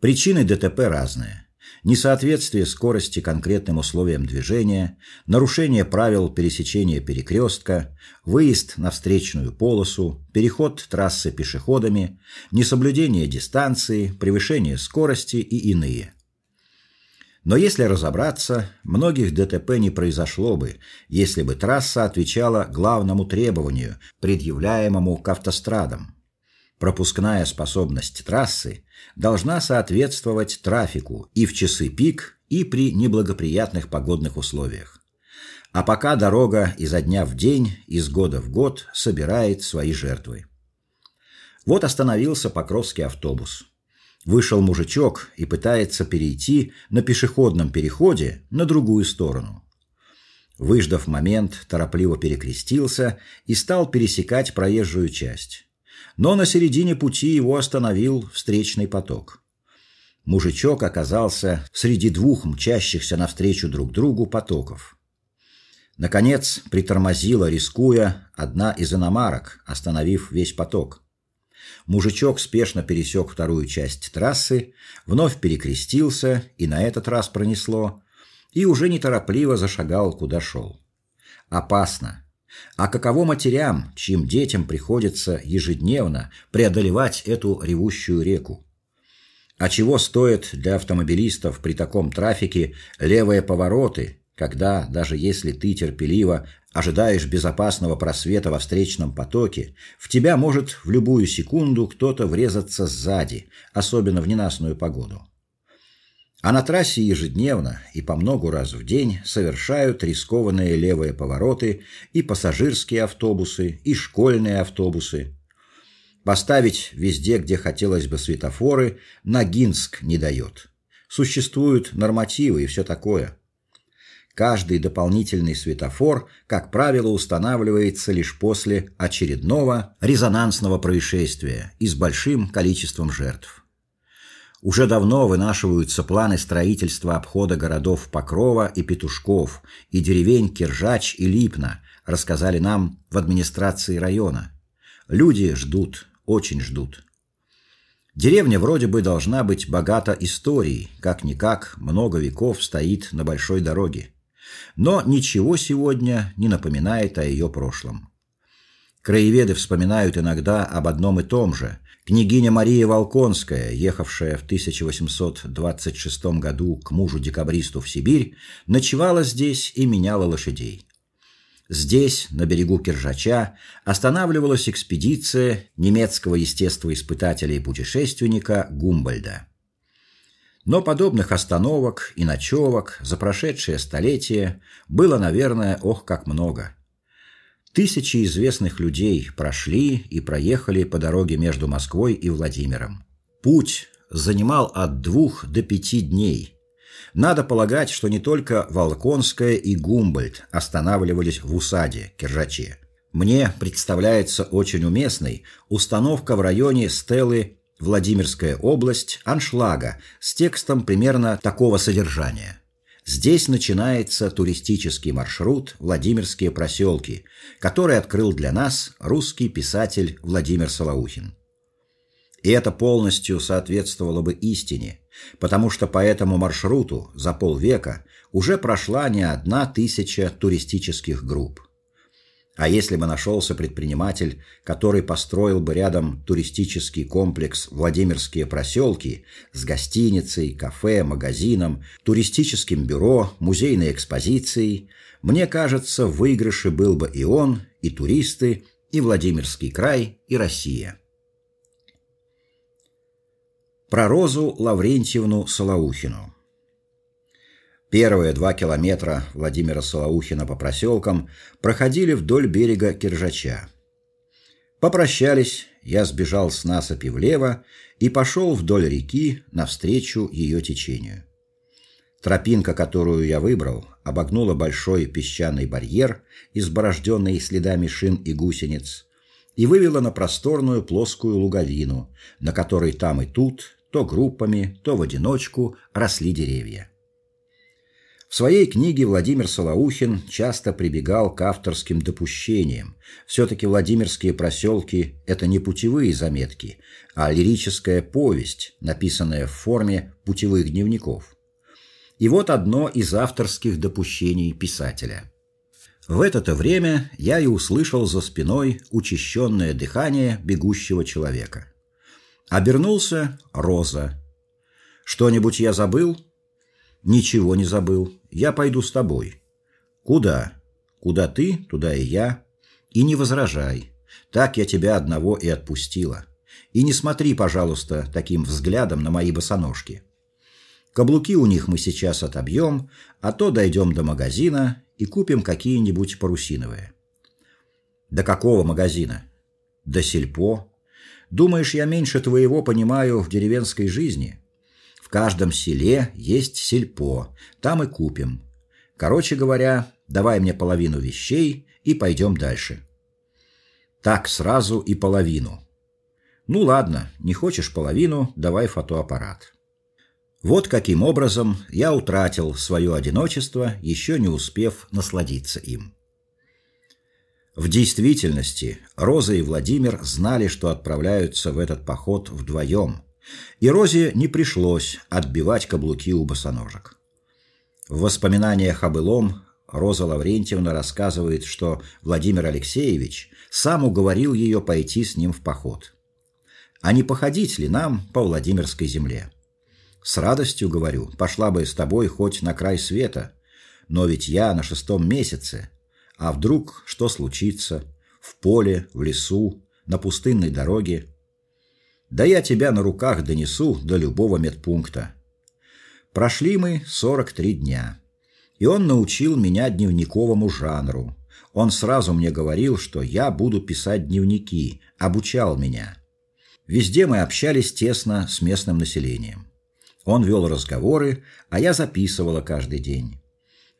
Причины ДТП разные несоответствие скорости конкретным условиям движения, нарушение правил пересечения перекрестка, выезд на встречную полосу, переход трассы пешеходами, несоблюдение дистанции, превышение скорости и иные. Но если разобраться, многих ДТП не произошло бы, если бы трасса отвечала главному требованию, предъявляемому к автострадам Пропускная способность трассы должна соответствовать трафику и в часы пик, и при неблагоприятных погодных условиях. А пока дорога изо дня в день, из года в год собирает свои жертвы. Вот остановился Покровский автобус. Вышел мужичок и пытается перейти на пешеходном переходе на другую сторону. Выждав момент, торопливо перекрестился и стал пересекать проезжую часть но на середине пути его остановил встречный поток. Мужичок оказался среди двух мчащихся навстречу друг другу потоков. Наконец притормозила, рискуя, одна из иномарок, остановив весь поток. Мужичок спешно пересек вторую часть трассы, вновь перекрестился, и на этот раз пронесло, и уже неторопливо зашагал, куда шел. Опасно. А каково матерям, чьим детям приходится ежедневно преодолевать эту ревущую реку? А чего стоят для автомобилистов при таком трафике левые повороты, когда даже если ты терпеливо ожидаешь безопасного просвета во встречном потоке, в тебя может в любую секунду кто-то врезаться сзади, особенно в ненастную погоду. А на трассе ежедневно и по много раз в день совершают рискованные левые повороты и пассажирские автобусы, и школьные автобусы. Поставить везде, где хотелось бы светофоры, Ногинск не дает. Существуют нормативы и все такое. Каждый дополнительный светофор, как правило, устанавливается лишь после очередного резонансного происшествия и с большим количеством жертв. Уже давно вынашиваются планы строительства обхода городов Покрова и Петушков и деревень Киржач и Липна, рассказали нам в администрации района. Люди ждут, очень ждут. Деревня вроде бы должна быть богата историей, как никак много веков стоит на большой дороге. Но ничего сегодня не напоминает о ее прошлом. Краеведы вспоминают иногда об одном и том же. Княгиня Мария Волконская, ехавшая в 1826 году к мужу-декабристу в Сибирь, ночевала здесь и меняла лошадей. Здесь, на берегу Киржача, останавливалась экспедиция немецкого естествоиспытателя и путешественника Гумбольда. Но подобных остановок и ночевок за прошедшее столетие было, наверное, ох как много. Тысячи известных людей прошли и проехали по дороге между Москвой и Владимиром. Путь занимал от двух до пяти дней. Надо полагать, что не только Волконская и Гумбольд останавливались в Усаде, Киржаче. Мне представляется очень уместной установка в районе Стелы Владимирская область, аншлага с текстом примерно такого содержания. Здесь начинается туристический маршрут Владимирские проселки, который открыл для нас русский писатель Владимир Солоухин. И это полностью соответствовало бы истине, потому что по этому маршруту за полвека уже прошла не одна тысяча туристических групп. А если бы нашелся предприниматель, который построил бы рядом туристический комплекс Владимирские проселки с гостиницей, кафе, магазином, туристическим бюро, музейной экспозицией, мне кажется, в выигрыше был бы и он, и туристы, и Владимирский край, и Россия. Про Розу Лаврентьевну Солоухину. Первые два километра Владимира Солоухина по проселкам проходили вдоль берега Киржача. Попрощались, я сбежал с насыпи влево и пошел вдоль реки навстречу ее течению. Тропинка, которую я выбрал, обогнула большой песчаный барьер, изборожденный следами шин и гусениц, и вывела на просторную плоскую луговину, на которой там и тут, то группами, то в одиночку росли деревья. В своей книге Владимир Солоухин часто прибегал к авторским допущениям. все таки Владимирские проселки – это не путевые заметки, а лирическая повесть, написанная в форме путевых дневников. И вот одно из авторских допущений писателя. В это-то время я и услышал за спиной учащенное дыхание бегущего человека. Обернулся Роза. Что-нибудь я забыл? Ничего не забыл. Я пойду с тобой. Куда? Куда ты, туда и я. И не возражай. Так я тебя одного и отпустила. И не смотри, пожалуйста, таким взглядом на мои босоножки. Каблуки у них мы сейчас отобьем, а то дойдем до магазина и купим какие-нибудь парусиновые. До какого магазина? До сельпо. Думаешь, я меньше твоего понимаю в деревенской жизни? В каждом селе есть сельпо, там и купим. Короче говоря, давай мне половину вещей и пойдем дальше. Так сразу и половину. Ну ладно, не хочешь половину, давай фотоаппарат. Вот каким образом я утратил свое одиночество, еще не успев насладиться им. В действительности Роза и Владимир знали, что отправляются в этот поход вдвоем, и Розе не пришлось отбивать каблуки у босоножек. В воспоминаниях о былом Роза Лаврентьевна рассказывает, что Владимир Алексеевич сам уговорил ее пойти с ним в поход. А не походить ли нам по Владимирской земле? С радостью говорю, пошла бы с тобой хоть на край света, но ведь я на шестом месяце. А вдруг что случится в поле, в лесу, на пустынной дороге? Да я тебя на руках донесу до любого медпункта. Прошли мы 43 дня. И он научил меня дневниковому жанру. Он сразу мне говорил, что я буду писать дневники, обучал меня. Везде мы общались тесно с местным населением. Он вел разговоры, а я записывала каждый день.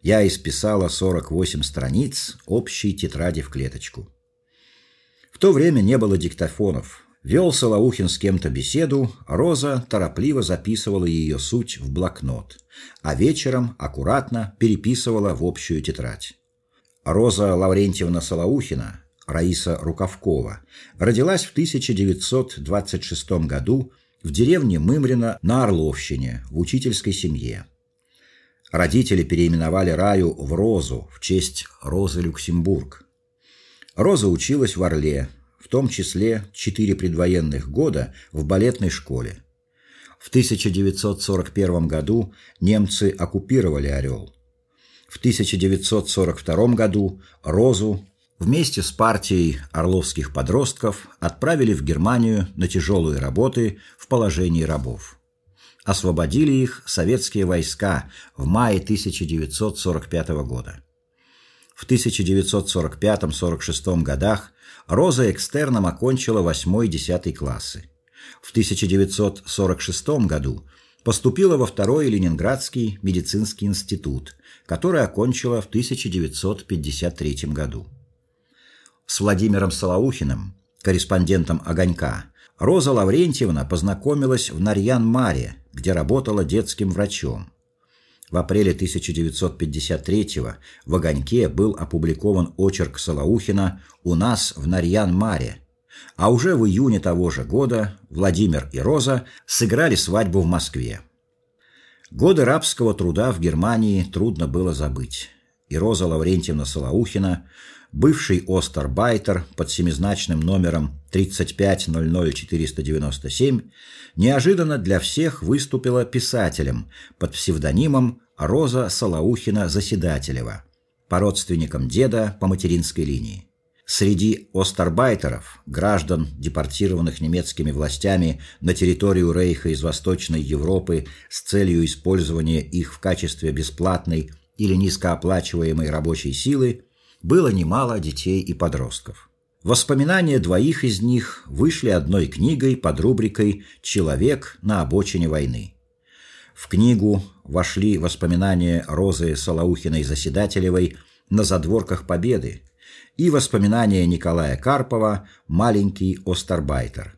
Я исписала 48 страниц общей тетради в клеточку. В то время не было диктофонов. Вел Солоухин с кем-то беседу, Роза торопливо записывала ее суть в блокнот, а вечером аккуратно переписывала в общую тетрадь. Роза Лаврентьевна Солоухина, Раиса Рукавкова, родилась в 1926 году в деревне Мымрино на Орловщине в учительской семье. Родители переименовали Раю в Розу в честь Розы Люксембург. Роза училась в Орле, в том числе четыре предвоенных года в балетной школе. В 1941 году немцы оккупировали Орел. В 1942 году Розу вместе с партией орловских подростков отправили в Германию на тяжелые работы в положении рабов. Освободили их советские войска в мае 1945 года. В 1945-46 годах Роза экстерном окончила 8-10 классы. В 1946 году поступила во второй Ленинградский медицинский институт, который окончила в 1953 году. С Владимиром Солоухиным, корреспондентом Огонька, Роза Лаврентьевна познакомилась в Нарьян-Маре, где работала детским врачом. В апреле 1953 в Огоньке был опубликован очерк Солоухина «У нас в Нарьян-Маре», а уже в июне того же года Владимир и Роза сыграли свадьбу в Москве. Годы рабского труда в Германии трудно было забыть. И Роза Лаврентьевна Солоухина, бывший Остарбайтер под семизначным номером 3500497, неожиданно для всех выступила писателем под псевдонимом Роза Солоухина-Заседателева, по родственникам деда по материнской линии. Среди остарбайтеров, граждан, депортированных немецкими властями на территорию Рейха из Восточной Европы с целью использования их в качестве бесплатной или низкооплачиваемой рабочей силы, было немало детей и подростков. Воспоминания двоих из них вышли одной книгой под рубрикой «Человек на обочине войны». В книгу вошли воспоминания Розы Солоухиной-Заседателевой на задворках Победы и воспоминания Николая Карпова «Маленький Остарбайтер»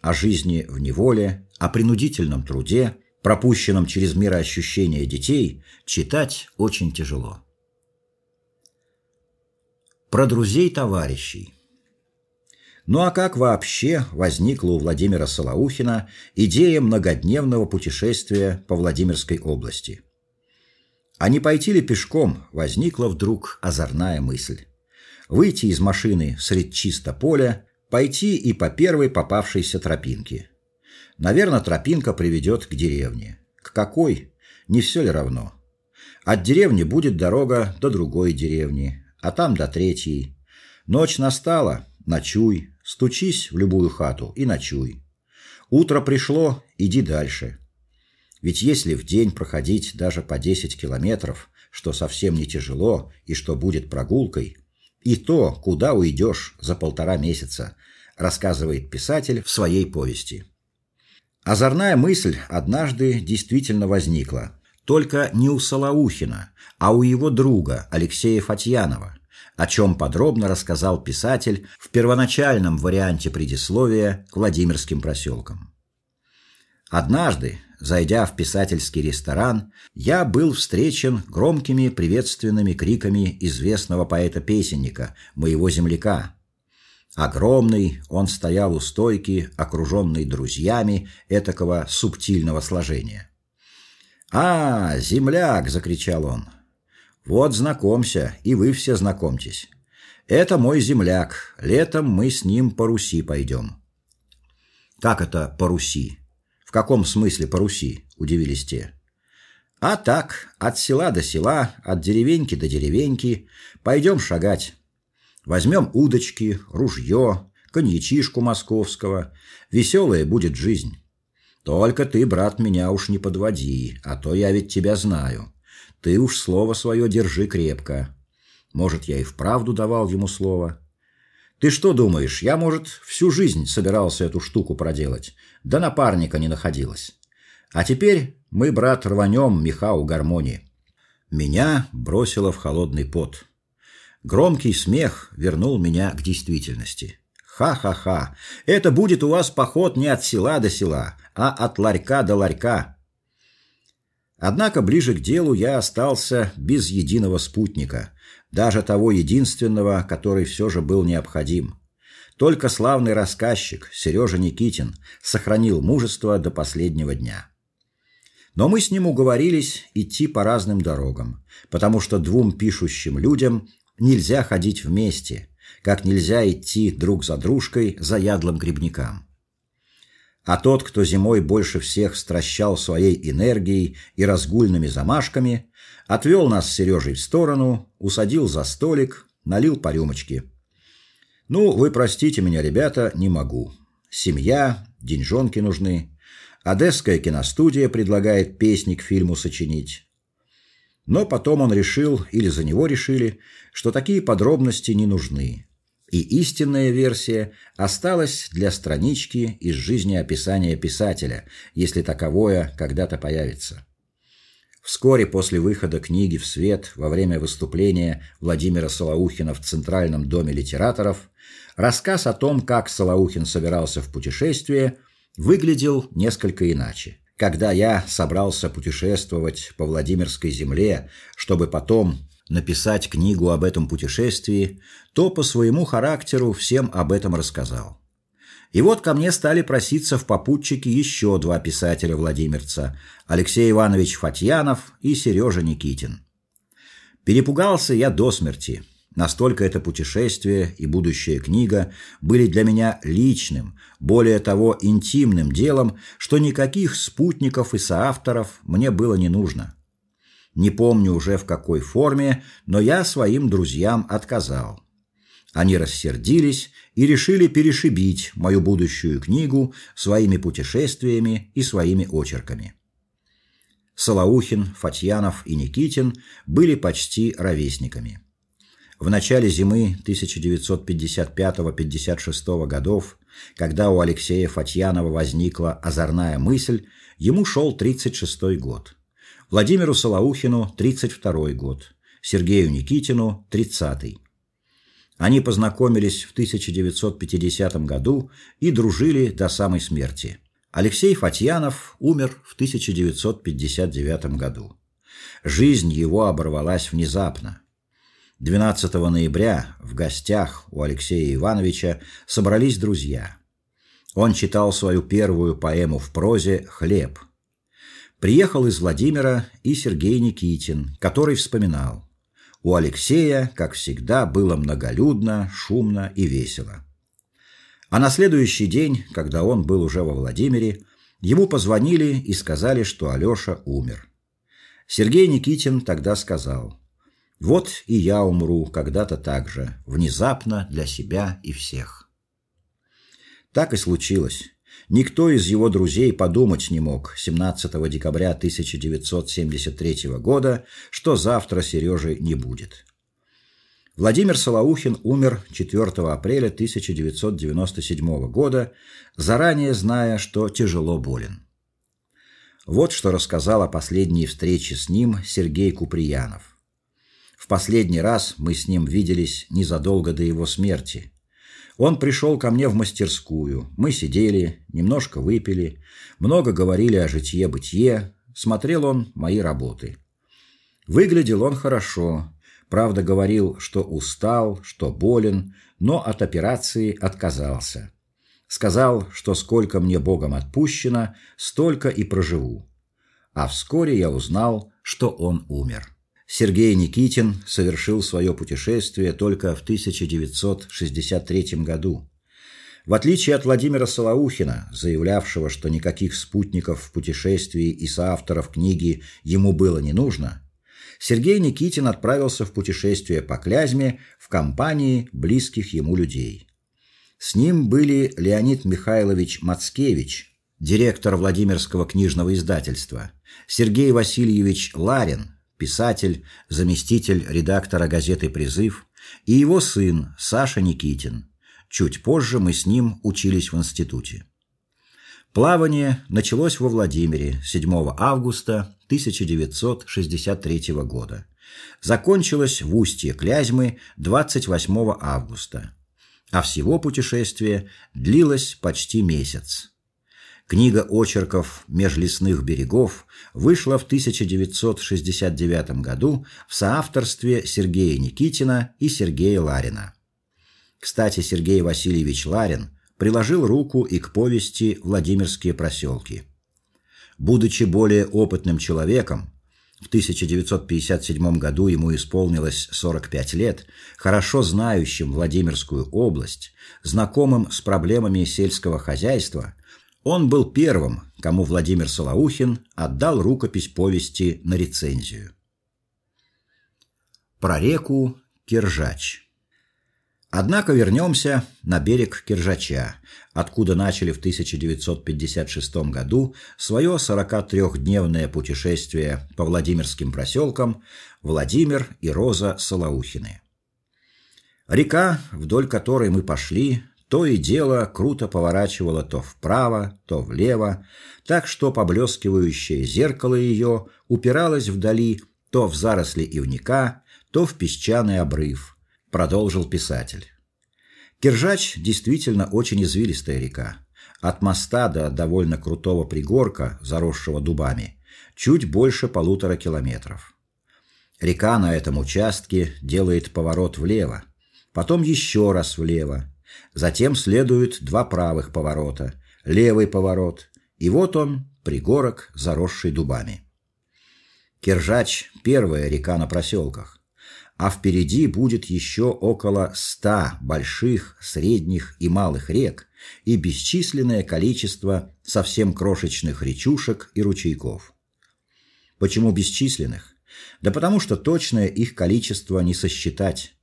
о жизни в неволе, о принудительном труде, пропущенном через мироощущение детей, читать очень тяжело. Про друзей-товарищей ну а как вообще возникла у Владимира Солоухина идея многодневного путешествия по Владимирской области? А не пойти ли пешком, возникла вдруг озорная мысль. Выйти из машины средь чисто поля, пойти и по первой попавшейся тропинке. Наверное, тропинка приведет к деревне. К какой? Не все ли равно? От деревни будет дорога до другой деревни, а там до третьей. Ночь настала, ночуй, Стучись в любую хату и ночуй. Утро пришло, иди дальше. Ведь если в день проходить даже по 10 километров, что совсем не тяжело и что будет прогулкой, и то, куда уйдешь за полтора месяца, рассказывает писатель в своей повести. Озорная мысль однажды действительно возникла, только не у Солоухина, а у его друга Алексея Фатьянова о чем подробно рассказал писатель в первоначальном варианте предисловия к Владимирским проселкам. Однажды, зайдя в писательский ресторан, я был встречен громкими приветственными криками известного поэта-песенника, моего земляка. Огромный, он стоял у стойки, окруженный друзьями этакого субтильного сложения. "А, земляк!" закричал он. Вот знакомься, и вы все знакомьтесь. Это мой земляк. Летом мы с ним по Руси пойдем». Как это по Руси? В каком смысле по Руси? удивились те. А так, от села до села, от деревеньки до деревеньки пойдем шагать. Возьмем удочки, ружье, коньячишку московского. Веселая будет жизнь. Только ты, брат, меня уж не подводи, а то я ведь тебя знаю. Ты уж слово свое держи крепко. Может, я и вправду давал ему слово. Ты что думаешь, я, может, всю жизнь собирался эту штуку проделать, да напарника не находилось. А теперь мы, брат, рванем меха у гармонии. Меня бросило в холодный пот. Громкий смех вернул меня к действительности. Ха-ха-ха. Это будет у вас поход не от села до села, а от ларька до ларька. Однако ближе к делу я остался без единого спутника, даже того единственного, который все же был необходим. Только славный рассказчик Сережа Никитин сохранил мужество до последнего дня. Но мы с ним уговорились идти по разным дорогам, потому что двум пишущим людям нельзя ходить вместе как нельзя идти друг за дружкой за ядлым грибникам. А тот, кто зимой больше всех стращал своей энергией и разгульными замашками, отвел нас с Сережей в сторону, усадил за столик, налил по рюмочке. Ну, вы простите меня, ребята, не могу. Семья, деньжонки нужны. Одесская киностудия предлагает песни к фильму сочинить. Но потом он решил, или за него решили, что такие подробности не нужны. И истинная версия осталась для странички из жизнеописания писателя, если таковое когда-то появится. Вскоре после выхода книги в свет во время выступления Владимира Солоухина в Центральном доме литераторов рассказ о том, как Солоухин собирался в путешествие, выглядел несколько иначе когда я собрался путешествовать по Владимирской земле, чтобы потом написать книгу об этом путешествии, то по своему характеру всем об этом рассказал. И вот ко мне стали проситься в попутчики еще два писателя-владимирца: Алексей Иванович Фатьянов и Сережа Никитин. Перепугался я до смерти. Настолько это путешествие и будущая книга были для меня личным, более того, интимным делом, что никаких спутников и соавторов мне было не нужно. Не помню уже в какой форме, но я своим друзьям отказал. Они рассердились и решили перешибить мою будущую книгу своими путешествиями и своими очерками. Солоухин, Фатьянов и Никитин были почти ровесниками. В начале зимы 1955-56 годов, когда у Алексея Фатьянова возникла озорная мысль, ему шел 36-й год. Владимиру Солоухину 32-й год, Сергею Никитину 30-й. Они познакомились в 1950 году и дружили до самой смерти. Алексей Фатьянов умер в 1959 году. Жизнь его оборвалась внезапно. 12 ноября в гостях у Алексея Ивановича собрались друзья. Он читал свою первую поэму в прозе Хлеб. Приехал из Владимира и Сергей Никитин, который вспоминал: у Алексея, как всегда, было многолюдно, шумно и весело. А на следующий день, когда он был уже во Владимире, ему позвонили и сказали, что Алёша умер. Сергей Никитин тогда сказал: вот и я умру когда-то так же, внезапно для себя и всех. Так и случилось. Никто из его друзей подумать не мог 17 декабря 1973 года, что завтра Сережи не будет. Владимир Солоухин умер 4 апреля 1997 года, заранее зная, что тяжело болен. Вот что рассказал о последней встрече с ним Сергей Куприянов. В последний раз мы с ним виделись незадолго до его смерти. Он пришел ко мне в мастерскую. Мы сидели, немножко выпили, много говорили о житье-бытие, смотрел он мои работы. Выглядел он хорошо. Правда, говорил, что устал, что болен, но от операции отказался. Сказал, что сколько мне Богом отпущено, столько и проживу. А вскоре я узнал, что он умер. Сергей Никитин совершил свое путешествие только в 1963 году. В отличие от Владимира Солоухина, заявлявшего, что никаких спутников в путешествии и соавторов книги ему было не нужно, Сергей Никитин отправился в путешествие по Клязьме в компании близких ему людей. С ним были Леонид Михайлович Мацкевич, директор Владимирского книжного издательства, Сергей Васильевич Ларин, писатель, заместитель редактора газеты Призыв, и его сын Саша Никитин. Чуть позже мы с ним учились в институте. Плавание началось во Владимире 7 августа 1963 года. Закончилось в устье Клязьмы 28 августа. А всего путешествие длилось почти месяц. Книга очерков Межлесных берегов вышла в 1969 году в соавторстве Сергея Никитина и Сергея Ларина. Кстати, Сергей Васильевич Ларин приложил руку и к повести Владимирские проселки. Будучи более опытным человеком, в 1957 году ему исполнилось 45 лет, хорошо знающим Владимирскую область, знакомым с проблемами сельского хозяйства, он был первым, кому Владимир Солоухин отдал рукопись повести на рецензию. Про реку Киржач. Однако вернемся на берег Киржача, откуда начали в 1956 году свое 43-дневное путешествие по Владимирским проселкам Владимир и Роза Солоухины. Река, вдоль которой мы пошли, то и дело круто поворачивало то вправо, то влево, так что поблескивающее зеркало ее упиралось вдали то в заросли ивника, то в песчаный обрыв, продолжил писатель. Киржач действительно очень извилистая река. От моста до довольно крутого пригорка, заросшего дубами, чуть больше полутора километров. Река на этом участке делает поворот влево, потом еще раз влево, Затем следуют два правых поворота, левый поворот, и вот он, пригорок, заросший дубами. Киржач первая река на проселках, а впереди будет еще около ста больших, средних и малых рек и бесчисленное количество совсем крошечных речушек и ручейков. Почему бесчисленных? Да потому что точное их количество не сосчитать.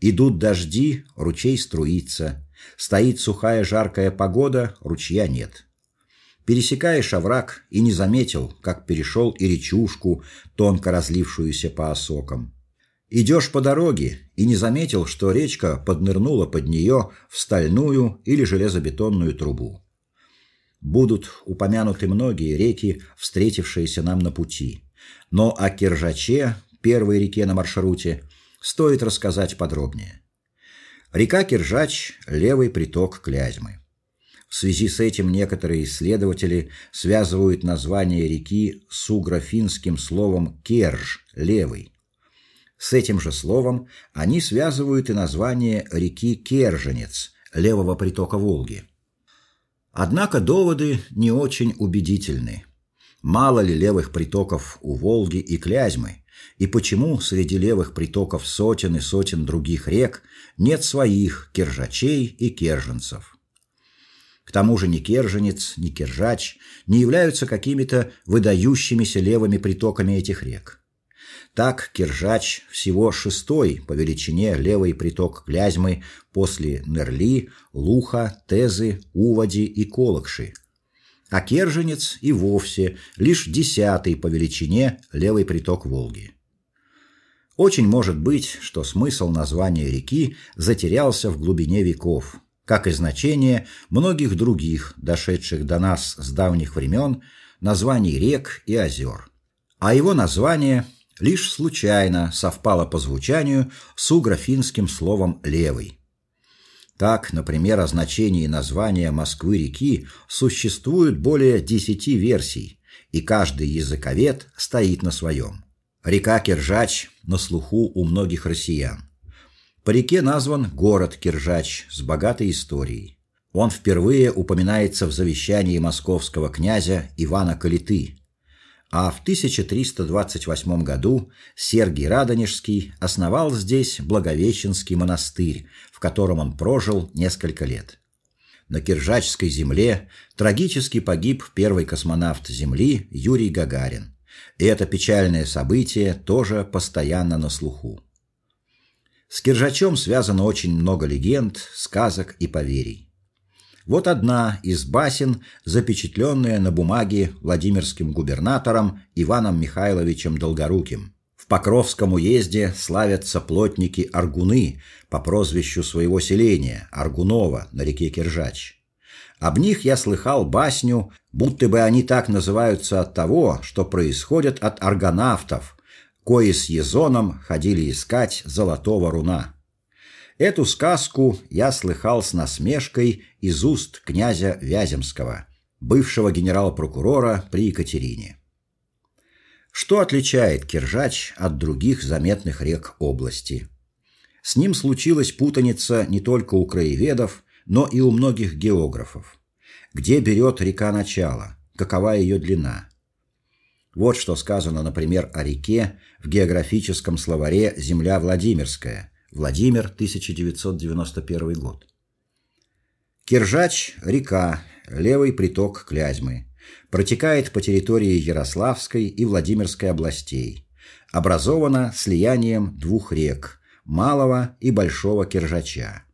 Идут дожди, ручей струится. Стоит сухая жаркая погода, ручья нет. Пересекаешь овраг и не заметил, как перешел и речушку, тонко разлившуюся по осокам. Идешь по дороге и не заметил, что речка поднырнула под нее в стальную или железобетонную трубу. Будут упомянуты многие реки, встретившиеся нам на пути. Но о Киржаче, первой реке на маршруте, стоит рассказать подробнее. Река Киржач левый приток Клязьмы. В связи с этим некоторые исследователи связывают название реки с угрофинским словом керж левый. С этим же словом они связывают и название реки Керженец левого притока Волги. Однако доводы не очень убедительны. Мало ли левых притоков у Волги и Клязьмы, и почему среди левых притоков сотен и сотен других рек нет своих киржачей и керженцев. К тому же ни Керженец, ни Киржач не являются какими-то выдающимися левыми притоками этих рек. Так Киржач всего шестой по величине левый приток Клязьмы после Нерли, Луха, Тезы, Уводи и Колокши. А Керженец и вовсе лишь десятый по величине левый приток Волги. Очень может быть, что смысл названия реки затерялся в глубине веков, как и значение многих других, дошедших до нас с давних времен, названий рек и озер. А его название лишь случайно совпало по звучанию с угрофинским словом левый. Так, например, о значении названия Москвы-реки существует более десяти версий, и каждый языковед стоит на своем. Река Киржач на слуху у многих россиян. По реке назван город Киржач с богатой историей. Он впервые упоминается в завещании московского князя Ивана Калиты. А в 1328 году Сергий Радонежский основал здесь Благовещенский монастырь, в котором он прожил несколько лет. На Киржачской земле трагически погиб первый космонавт Земли Юрий Гагарин. И это печальное событие тоже постоянно на слуху. С Киржачом связано очень много легенд, сказок и поверий. Вот одна из басен, запечатленная на бумаге Владимирским губернатором Иваном Михайловичем Долгоруким. Покровском уезде славятся плотники-аргуны по прозвищу своего селения Аргунова на реке Киржач. Об них я слыхал басню, будто бы они так называются от того, что происходят от аргонавтов, кои с Езоном ходили искать золотого руна. Эту сказку я слыхал с насмешкой из уст князя Вяземского, бывшего генерал-прокурора при Екатерине. Что отличает Киржач от других заметных рек области? С ним случилась путаница не только у краеведов, но и у многих географов. Где берет река начало? Какова ее длина? Вот что сказано, например, о реке в географическом словаре Земля Владимирская. Владимир, 1991 год. Киржач река, левый приток Клязьмы. Протекает по территории Ярославской и Владимирской областей. Образована слиянием двух рек Малого и Большого Киржача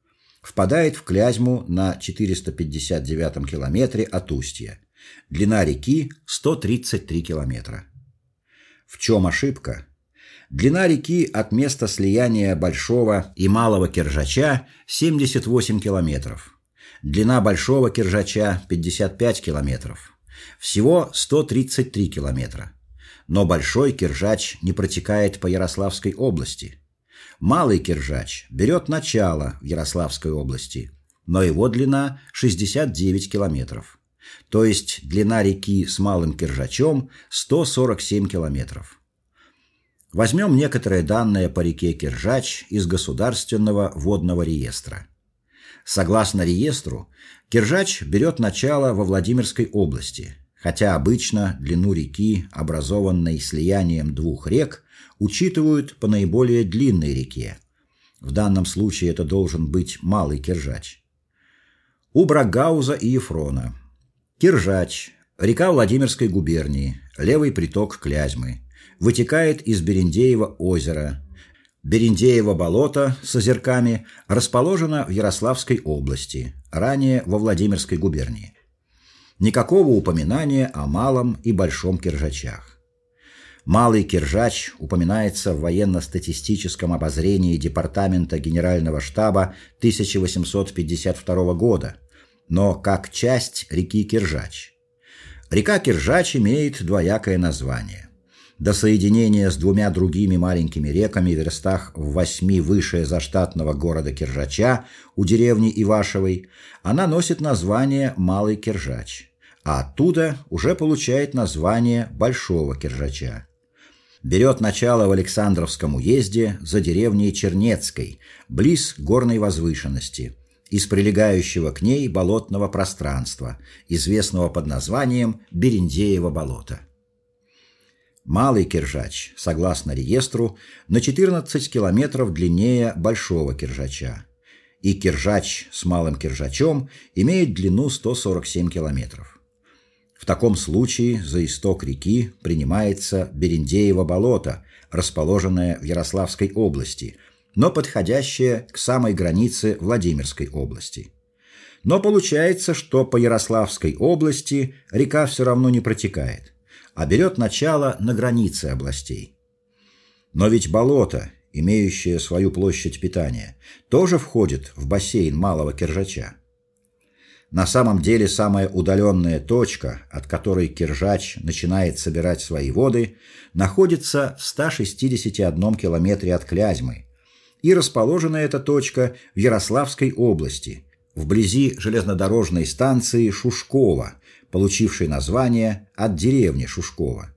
впадает в Клязьму на 459 километре от устья. Длина реки 133 километра. В чем ошибка? Длина реки от места слияния Большого и Малого Киржача 78 километров. Длина Большого Киржача 55 километров. Всего 133 километра. Но Большой Киржач не протекает по Ярославской области. Малый Киржач берет начало в Ярославской области, но его длина 69 километров. То есть длина реки с Малым Киржачом 147 километров. Возьмем некоторые данные по реке Киржач из Государственного водного реестра. Согласно реестру, Киржач берет начало во Владимирской области, хотя обычно длину реки, образованной слиянием двух рек, учитывают по наиболее длинной реке. В данном случае это должен быть Малый Киржач. У Брагауза и Ефрона. Киржач река Владимирской губернии, левый приток Клязьмы, вытекает из Берендеева озера. Берендеево болото с озерками расположено в Ярославской области, ранее во Владимирской губернии. Никакого упоминания о Малом и Большом Киржачах. Малый Киржач упоминается в военно-статистическом обозрении Департамента Генерального штаба 1852 года, но как часть реки Киржач. Река Киржач имеет двоякое название. До соединения с двумя другими маленькими реками в верстах в восьми выше заштатного города Киржача у деревни Ивашевой она носит название Малый Киржач, а оттуда уже получает название Большого Киржача берет начало в Александровском уезде за деревней Чернецкой, близ горной возвышенности, из прилегающего к ней болотного пространства, известного под названием Берендеево болото. Малый Киржач, согласно реестру, на 14 километров длиннее Большого Киржача, и Киржач с Малым Киржачом имеет длину 147 километров. В таком случае за исток реки принимается Берендеево болото, расположенное в Ярославской области, но подходящее к самой границе Владимирской области. Но получается, что по Ярославской области река все равно не протекает, а берет начало на границе областей. Но ведь болото, имеющее свою площадь питания, тоже входит в бассейн Малого Киржача. На самом деле самая удаленная точка, от которой Киржач начинает собирать свои воды, находится в 161 километре от Клязьмы. И расположена эта точка в Ярославской области, вблизи железнодорожной станции Шушкова, получившей название от деревни Шушкова.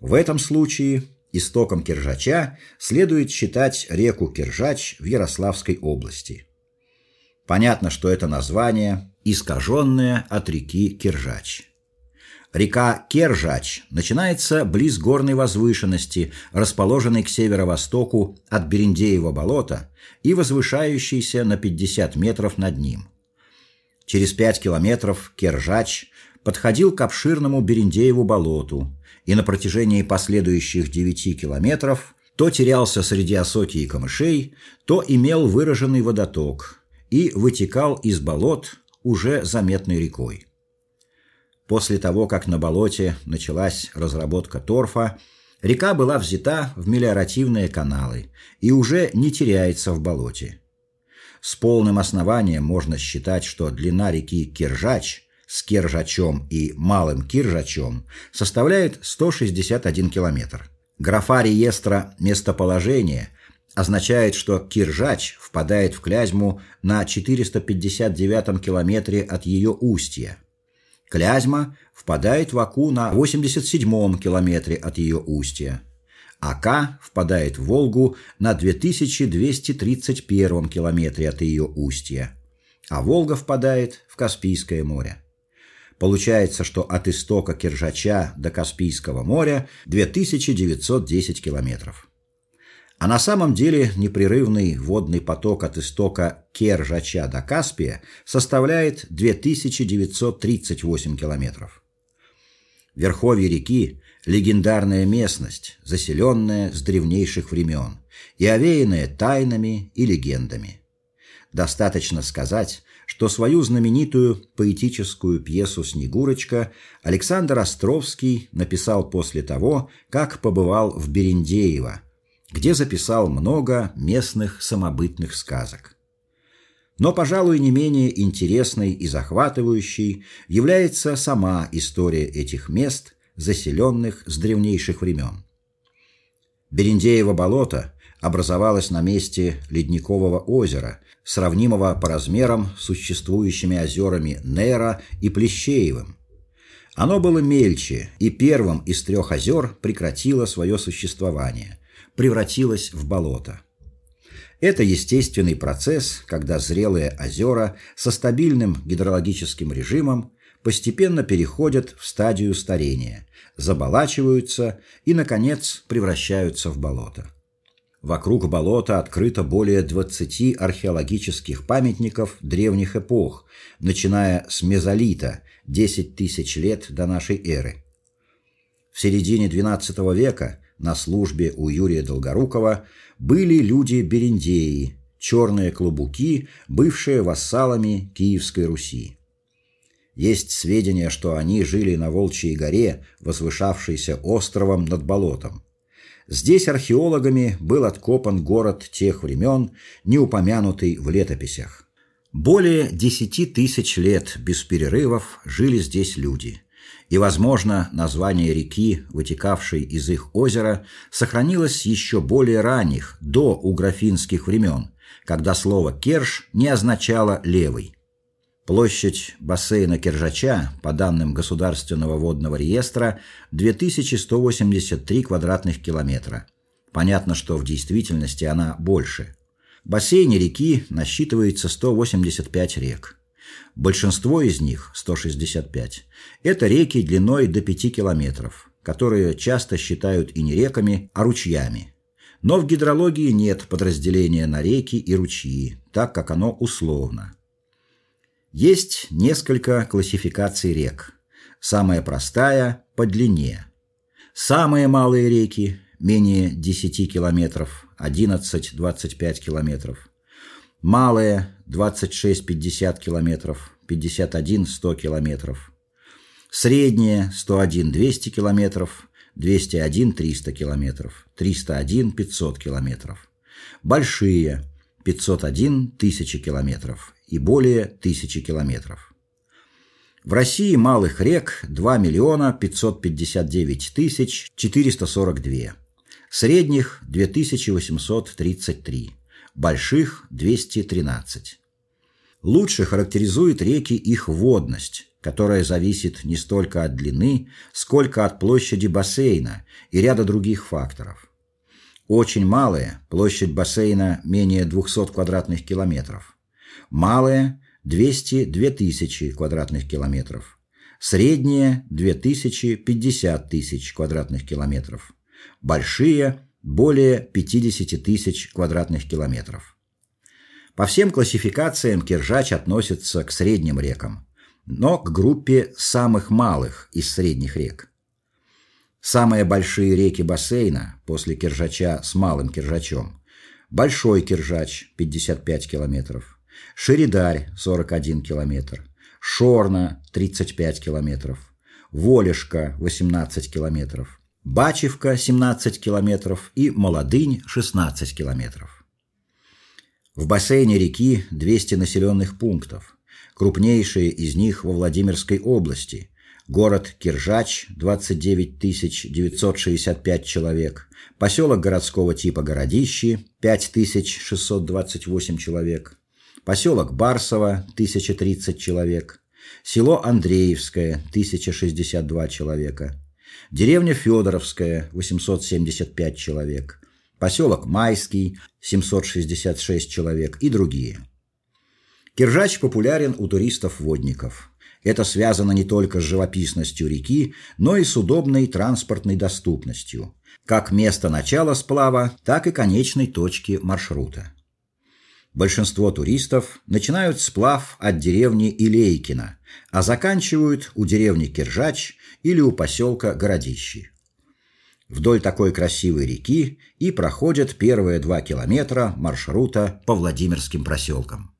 В этом случае истоком Киржача следует считать реку Киржач в Ярославской области. Понятно, что это название искаженное от реки Киржач. Река Кержач начинается близ горной возвышенности, расположенной к северо-востоку от Берендеева болота и возвышающейся на 50 метров над ним. Через 5 километров Кержач подходил к обширному Берендееву болоту и на протяжении последующих 9 километров то терялся среди осоки и камышей, то имел выраженный водоток и вытекал из болот уже заметной рекой. После того, как на болоте началась разработка торфа, река была взята в мелиоративные каналы и уже не теряется в болоте. С полным основанием можно считать, что длина реки Киржач с Киржачом и Малым Киржачом составляет 161 километр. Графа реестра местоположения означает, что Киржач впадает в Клязьму на 459 километре от ее устья. Клязьма впадает в Аку на 87 километре от ее устья. Ака впадает в Волгу на 2231 километре от ее устья, а Волга впадает в Каспийское море. Получается, что от истока Киржача до Каспийского моря 2910 километров. А на самом деле непрерывный водный поток от истока Киржача до Каспия составляет 2938 километров. Верховье реки легендарная местность, заселенная с древнейших времен и овеянная тайнами и легендами. Достаточно сказать, что свою знаменитую поэтическую пьесу Снегурочка Александр Островский написал после того, как побывал в Берендеево, где записал много местных самобытных сказок. Но, пожалуй, не менее интересной и захватывающей является сама история этих мест, заселенных с древнейших времен. Берендеево болото образовалось на месте ледникового озера, сравнимого по размерам с существующими озерами Нера и Плещеевым. Оно было мельче, и первым из трех озер прекратило свое существование, превратилось в болото. Это естественный процесс, когда зрелые озера со стабильным гидрологическим режимом постепенно переходят в стадию старения, заболачиваются и наконец превращаются в болото. Вокруг болота открыто более 20 археологических памятников древних эпох, начиная с мезолита 10 тысяч лет до нашей эры. В середине XII века на службе у Юрия Долгорукова были люди берендеи, черные клубуки, бывшие вассалами Киевской Руси. Есть сведения, что они жили на Волчьей горе, возвышавшейся островом над болотом. Здесь археологами был откопан город тех времен, не упомянутый в летописях. Более десяти тысяч лет без перерывов жили здесь люди. И, возможно, название реки, вытекавшей из их озера, сохранилось еще более ранних, до уграфинских времен, когда слово «керш» не означало «левый». Площадь бассейна Киржача, по данным Государственного водного реестра, 2183 квадратных километра. Понятно, что в действительности она больше. В бассейне реки насчитывается 185 рек. Большинство из них, 165, это реки длиной до 5 километров, которые часто считают и не реками, а ручьями. Но в гидрологии нет подразделения на реки и ручьи, так как оно условно. Есть несколько классификаций рек. Самая простая по длине. Самые малые реки менее 10 километров, 11-25 километров. Малые 26-50 километров, 51-100 километров. Средние 101-200 километров, 201-300 километров, 301-500 километров. Большие 501 тысячи километров и более тысячи километров. В России малых рек 2 миллиона 559 тысяч 442, средних 2833, больших 213. Лучше характеризует реки их водность, которая зависит не столько от длины, сколько от площади бассейна и ряда других факторов. Очень малая, площадь бассейна менее 200 квадратных километров малая 200 тысячи квадратных километров, средняя 2000 50 тысяч квадратных километров, большие более 50 тысяч квадратных километров. По всем классификациям Киржач относится к средним рекам, но к группе самых малых из средних рек. Самые большие реки бассейна после Киржача с малым Киржачом: Большой Киржач 55 километров, Шеридарь 41 километр, Шорна 35 километров, Волешка 18 километров, Бачевка 17 километров и Молодынь 16 километров. В бассейне реки 200 населенных пунктов. Крупнейшие из них во Владимирской области. Город Киржач 29 965 человек, поселок городского типа Городищи 5628 человек, поселок Барсово 1030 человек, село Андреевское 1062 человека, деревня Федоровская 875 человек, поселок Майский 766 человек и другие. Киржач популярен у туристов-водников. Это связано не только с живописностью реки, но и с удобной транспортной доступностью, как место начала сплава, так и конечной точки маршрута. Большинство туристов начинают сплав от деревни Илейкино, а заканчивают у деревни Киржач или у поселка Городищи. Вдоль такой красивой реки и проходят первые два километра маршрута по Владимирским проселкам.